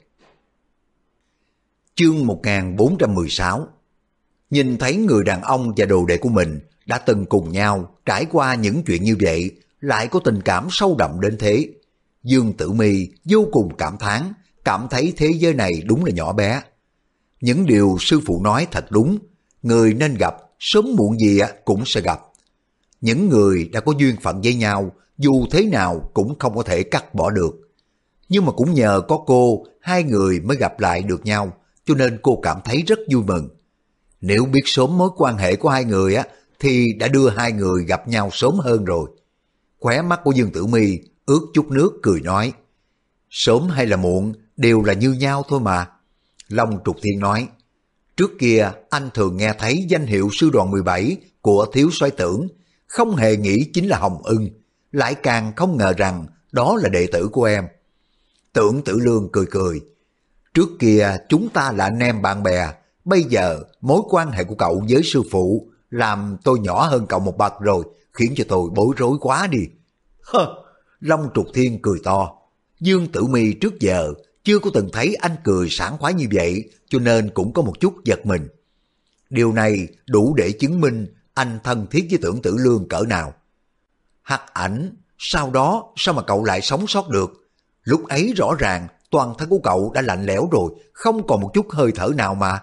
Chương 1416 Nhìn thấy người đàn ông và đồ đệ của mình đã từng cùng nhau trải qua những chuyện như vậy, lại có tình cảm sâu đậm đến thế. Dương Tử Mi vô cùng cảm thán, cảm thấy thế giới này đúng là nhỏ bé. Những điều sư phụ nói thật đúng, người nên gặp, sớm muộn gì cũng sẽ gặp. Những người đã có duyên phận với nhau, dù thế nào cũng không có thể cắt bỏ được. Nhưng mà cũng nhờ có cô, hai người mới gặp lại được nhau, cho nên cô cảm thấy rất vui mừng. Nếu biết sớm mối quan hệ của hai người á, thì đã đưa hai người gặp nhau sớm hơn rồi. Khóe mắt của Dương Tử Mi ướt chút nước cười nói, sớm hay là muộn đều là như nhau thôi mà. Long Trục Thiên nói, trước kia anh thường nghe thấy danh hiệu sư đoàn 17 của thiếu soái tưởng, không hề nghĩ chính là Hồng Ưng, lại càng không ngờ rằng đó là đệ tử của em. Tưởng tử lương cười cười, trước kia chúng ta là anh em bạn bè, bây giờ mối quan hệ của cậu với sư phụ làm tôi nhỏ hơn cậu một bậc rồi, khiến cho tôi bối rối quá đi. Hơ, Long Trục Thiên cười to. Dương Tử Mi trước giờ chưa có từng thấy anh cười sảng khoái như vậy, cho nên cũng có một chút giật mình. Điều này đủ để chứng minh anh thân thiết với tưởng tử lương cỡ nào. Hắc ảnh, sau đó sao mà cậu lại sống sót được? Lúc ấy rõ ràng toàn thân của cậu đã lạnh lẽo rồi, không còn một chút hơi thở nào mà.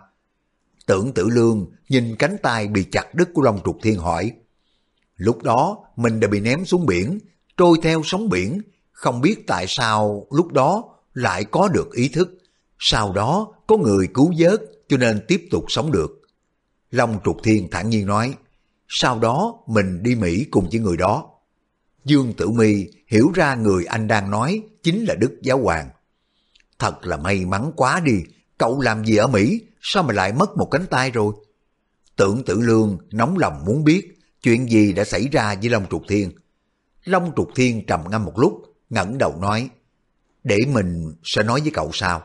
Tưởng tử lương nhìn cánh tay bị chặt đứt của Long Trục Thiên hỏi. Lúc đó mình đã bị ném xuống biển, trôi theo sóng biển, không biết tại sao lúc đó lại có được ý thức. Sau đó có người cứu vớt cho nên tiếp tục sống được. Long Trục Thiên thản nhiên nói, sau đó mình đi Mỹ cùng với người đó. Dương Tử Mi hiểu ra người anh đang nói chính là Đức Giáo Hoàng. Thật là may mắn quá đi, cậu làm gì ở Mỹ, sao mà lại mất một cánh tay rồi? Tưởng Tử Lương nóng lòng muốn biết chuyện gì đã xảy ra với Long Trục Thiên. Long Trục Thiên trầm ngâm một lúc, ngẩng đầu nói, để mình sẽ nói với cậu sao.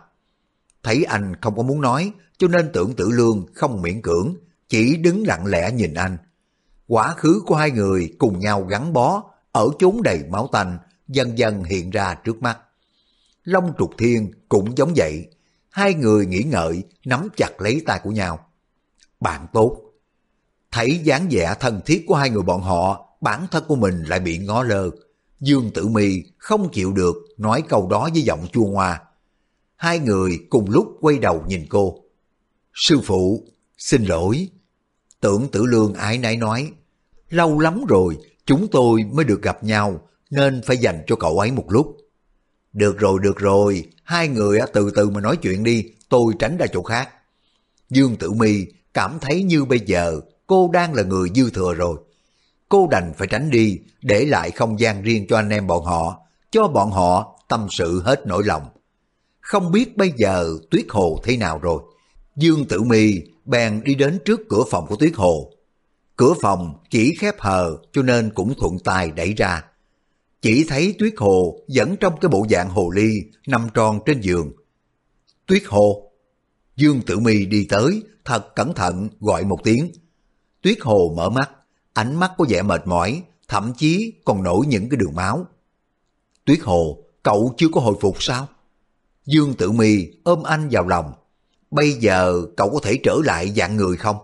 Thấy anh không có muốn nói, cho nên tưởng tử lương không miễn cưỡng, chỉ đứng lặng lẽ nhìn anh. Quá khứ của hai người cùng nhau gắn bó, ở chốn đầy máu tanh, dần dần hiện ra trước mắt. Long Trục Thiên cũng giống vậy, hai người nghĩ ngợi, nắm chặt lấy tay của nhau. Bạn tốt. Thấy dáng vẻ thân thiết của hai người bọn họ, bản thân của mình lại bị ngó lơ. Dương Tử Mi không chịu được nói câu đó với giọng chua ngoa. Hai người cùng lúc quay đầu nhìn cô. Sư phụ, xin lỗi. Tưởng Tử Lương ái nãy nói, lâu lắm rồi chúng tôi mới được gặp nhau nên phải dành cho cậu ấy một lúc. Được rồi, được rồi, hai người từ từ mà nói chuyện đi, tôi tránh ra chỗ khác. Dương Tử Mi cảm thấy như bây giờ cô đang là người dư thừa rồi cô đành phải tránh đi, để lại không gian riêng cho anh em bọn họ, cho bọn họ tâm sự hết nỗi lòng. Không biết bây giờ Tuyết Hồ thế nào rồi. Dương Tử Mi bèn đi đến trước cửa phòng của Tuyết Hồ. Cửa phòng chỉ khép hờ cho nên cũng thuận tay đẩy ra. Chỉ thấy Tuyết Hồ vẫn trong cái bộ dạng hồ ly nằm tròn trên giường. Tuyết Hồ. Dương Tử Mi đi tới, thật cẩn thận gọi một tiếng. Tuyết Hồ mở mắt, ánh mắt có vẻ mệt mỏi, thậm chí còn nổi những cái đường máu. Tuyết Hồ, cậu chưa có hồi phục sao? Dương Tử Mi ôm anh vào lòng. Bây giờ cậu có thể trở lại dạng người không?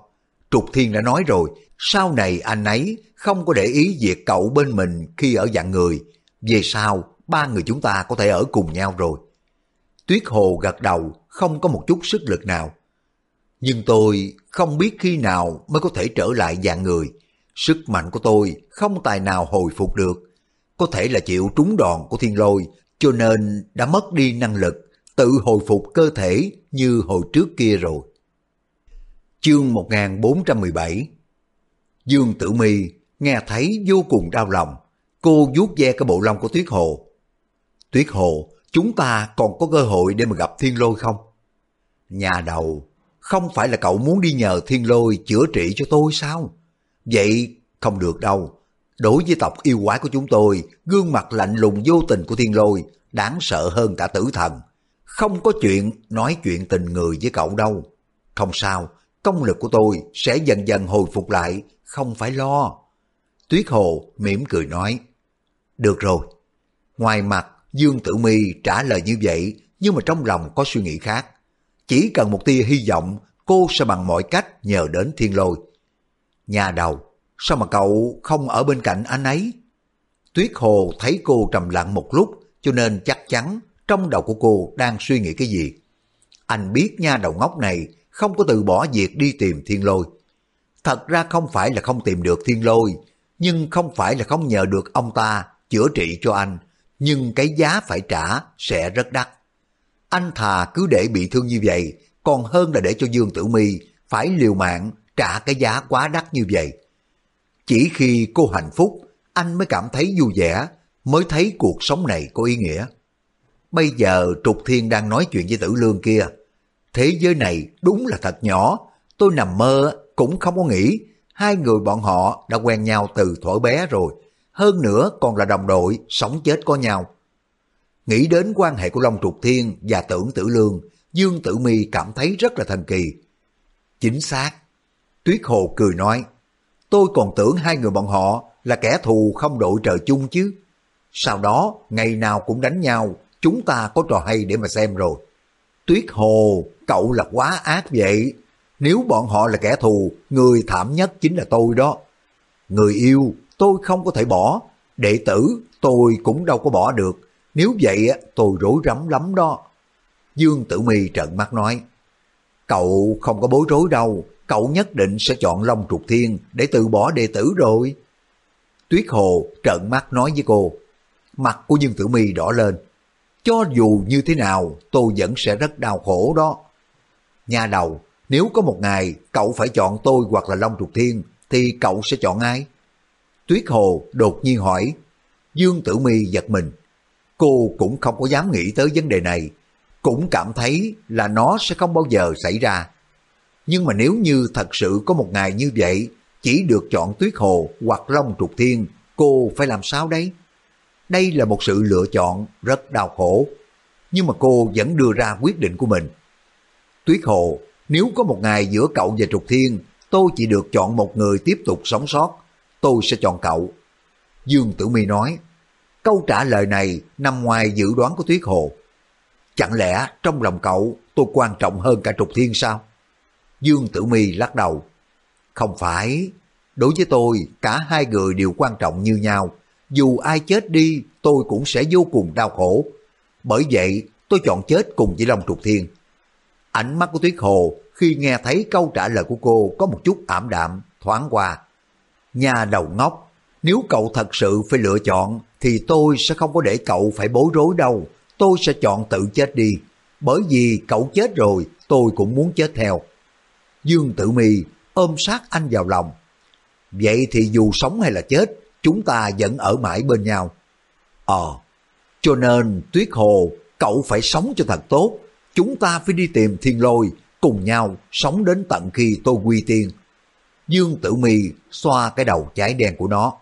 Trục Thiên đã nói rồi, sau này anh ấy không có để ý việc cậu bên mình khi ở dạng người. Về sau, ba người chúng ta có thể ở cùng nhau rồi. Tuyết Hồ gật đầu, không có một chút sức lực nào. Nhưng tôi không biết khi nào mới có thể trở lại dạng người. Sức mạnh của tôi không tài nào hồi phục được. Có thể là chịu trúng đòn của thiên lôi, cho nên đã mất đi năng lực, tự hồi phục cơ thể như hồi trước kia rồi. Chương 1417 Dương Tử Mi nghe thấy vô cùng đau lòng. Cô vuốt ve cái bộ lông của Tuyết Hồ. Tuyết Hồ, chúng ta còn có cơ hội để mà gặp thiên lôi không? Nhà đầu, không phải là cậu muốn đi nhờ thiên lôi chữa trị cho tôi sao? Vậy không được đâu. Đối với tộc yêu quái của chúng tôi, gương mặt lạnh lùng vô tình của thiên lôi đáng sợ hơn cả tử thần. Không có chuyện nói chuyện tình người với cậu đâu. Không sao, công lực của tôi sẽ dần dần hồi phục lại, không phải lo. Tuyết Hồ mỉm cười nói, được rồi. Ngoài mặt, Dương Tử Mi trả lời như vậy, nhưng mà trong lòng có suy nghĩ khác. Chỉ cần một tia hy vọng, cô sẽ bằng mọi cách nhờ đến thiên lôi. Nhà đầu, sao mà cậu không ở bên cạnh anh ấy? Tuyết Hồ thấy cô trầm lặng một lúc, cho nên chắc chắn trong đầu của cô đang suy nghĩ cái gì. Anh biết nha đầu ngốc này không có từ bỏ việc đi tìm thiên lôi. Thật ra không phải là không tìm được thiên lôi, nhưng không phải là không nhờ được ông ta chữa trị cho anh, nhưng cái giá phải trả sẽ rất đắt. Anh thà cứ để bị thương như vậy, còn hơn là để cho Dương Tử Mi phải liều mạng trả cái giá quá đắt như vậy. Chỉ khi cô hạnh phúc, anh mới cảm thấy vui vẻ, mới thấy cuộc sống này có ý nghĩa. Bây giờ Trục Thiên đang nói chuyện với Tử Lương kia. Thế giới này đúng là thật nhỏ, tôi nằm mơ cũng không có nghĩ hai người bọn họ đã quen nhau từ thuở bé rồi. Hơn nữa còn là đồng đội, sống chết có nhau. Nghĩ đến quan hệ của Long Trục Thiên và Tưởng Tử Lương, Dương Tử Mi cảm thấy rất là thần kỳ. Chính xác. Tuyết Hồ cười nói, tôi còn tưởng hai người bọn họ là kẻ thù không đội trời chung chứ. Sau đó, ngày nào cũng đánh nhau, chúng ta có trò hay để mà xem rồi. Tuyết Hồ, cậu là quá ác vậy. Nếu bọn họ là kẻ thù, người thảm nhất chính là tôi đó. Người yêu, tôi không có thể bỏ. Đệ tử, tôi cũng đâu có bỏ được. Nếu vậy, tôi rối rắm lắm đó. Dương Tử Mi trợn mắt nói, Cậu không có bối rối đâu, cậu nhất định sẽ chọn Long Trục Thiên để từ bỏ đệ tử rồi. Tuyết Hồ trợn mắt nói với cô, mặt của Dương Tử Mi đỏ lên. Cho dù như thế nào, tôi vẫn sẽ rất đau khổ đó. Nhà đầu, nếu có một ngày cậu phải chọn tôi hoặc là Long Trục Thiên, thì cậu sẽ chọn ai? Tuyết Hồ đột nhiên hỏi. Dương Tử Mi giật mình. Cô cũng không có dám nghĩ tới vấn đề này. Cũng cảm thấy là nó sẽ không bao giờ xảy ra. Nhưng mà nếu như thật sự có một ngày như vậy, chỉ được chọn Tuyết Hồ hoặc Long Trục Thiên, cô phải làm sao đấy? Đây là một sự lựa chọn rất đau khổ. Nhưng mà cô vẫn đưa ra quyết định của mình. Tuyết Hồ, nếu có một ngày giữa cậu và Trục Thiên, tôi chỉ được chọn một người tiếp tục sống sót, tôi sẽ chọn cậu. Dương Tử Mi nói, câu trả lời này nằm ngoài dự đoán của Tuyết Hồ. Chẳng lẽ trong lòng cậu tôi quan trọng hơn cả Trục Thiên sao? Dương Tử Mi lắc đầu. Không phải, đối với tôi cả hai người đều quan trọng như nhau. Dù ai chết đi tôi cũng sẽ vô cùng đau khổ. Bởi vậy tôi chọn chết cùng với Long Trục Thiên. Ánh mắt của Tuyết Hồ khi nghe thấy câu trả lời của cô có một chút ảm đạm, thoáng qua. Nhà đầu ngốc, nếu cậu thật sự phải lựa chọn thì tôi sẽ không có để cậu phải bối rối đâu. Tôi sẽ chọn tự chết đi. Bởi vì cậu chết rồi, tôi cũng muốn chết theo. Dương Tử Mi ôm sát anh vào lòng. Vậy thì dù sống hay là chết, chúng ta vẫn ở mãi bên nhau. Ờ, cho nên Tuyết Hồ, cậu phải sống cho thật tốt. Chúng ta phải đi tìm thiên lôi, cùng nhau sống đến tận khi tôi quy tiên. Dương Tử Mi xoa cái đầu cháy đen của nó.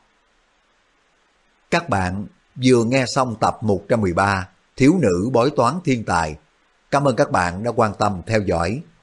Các bạn vừa nghe xong tập 113 Thiếu nữ bói toán thiên tài. Cảm ơn các bạn đã quan tâm theo dõi.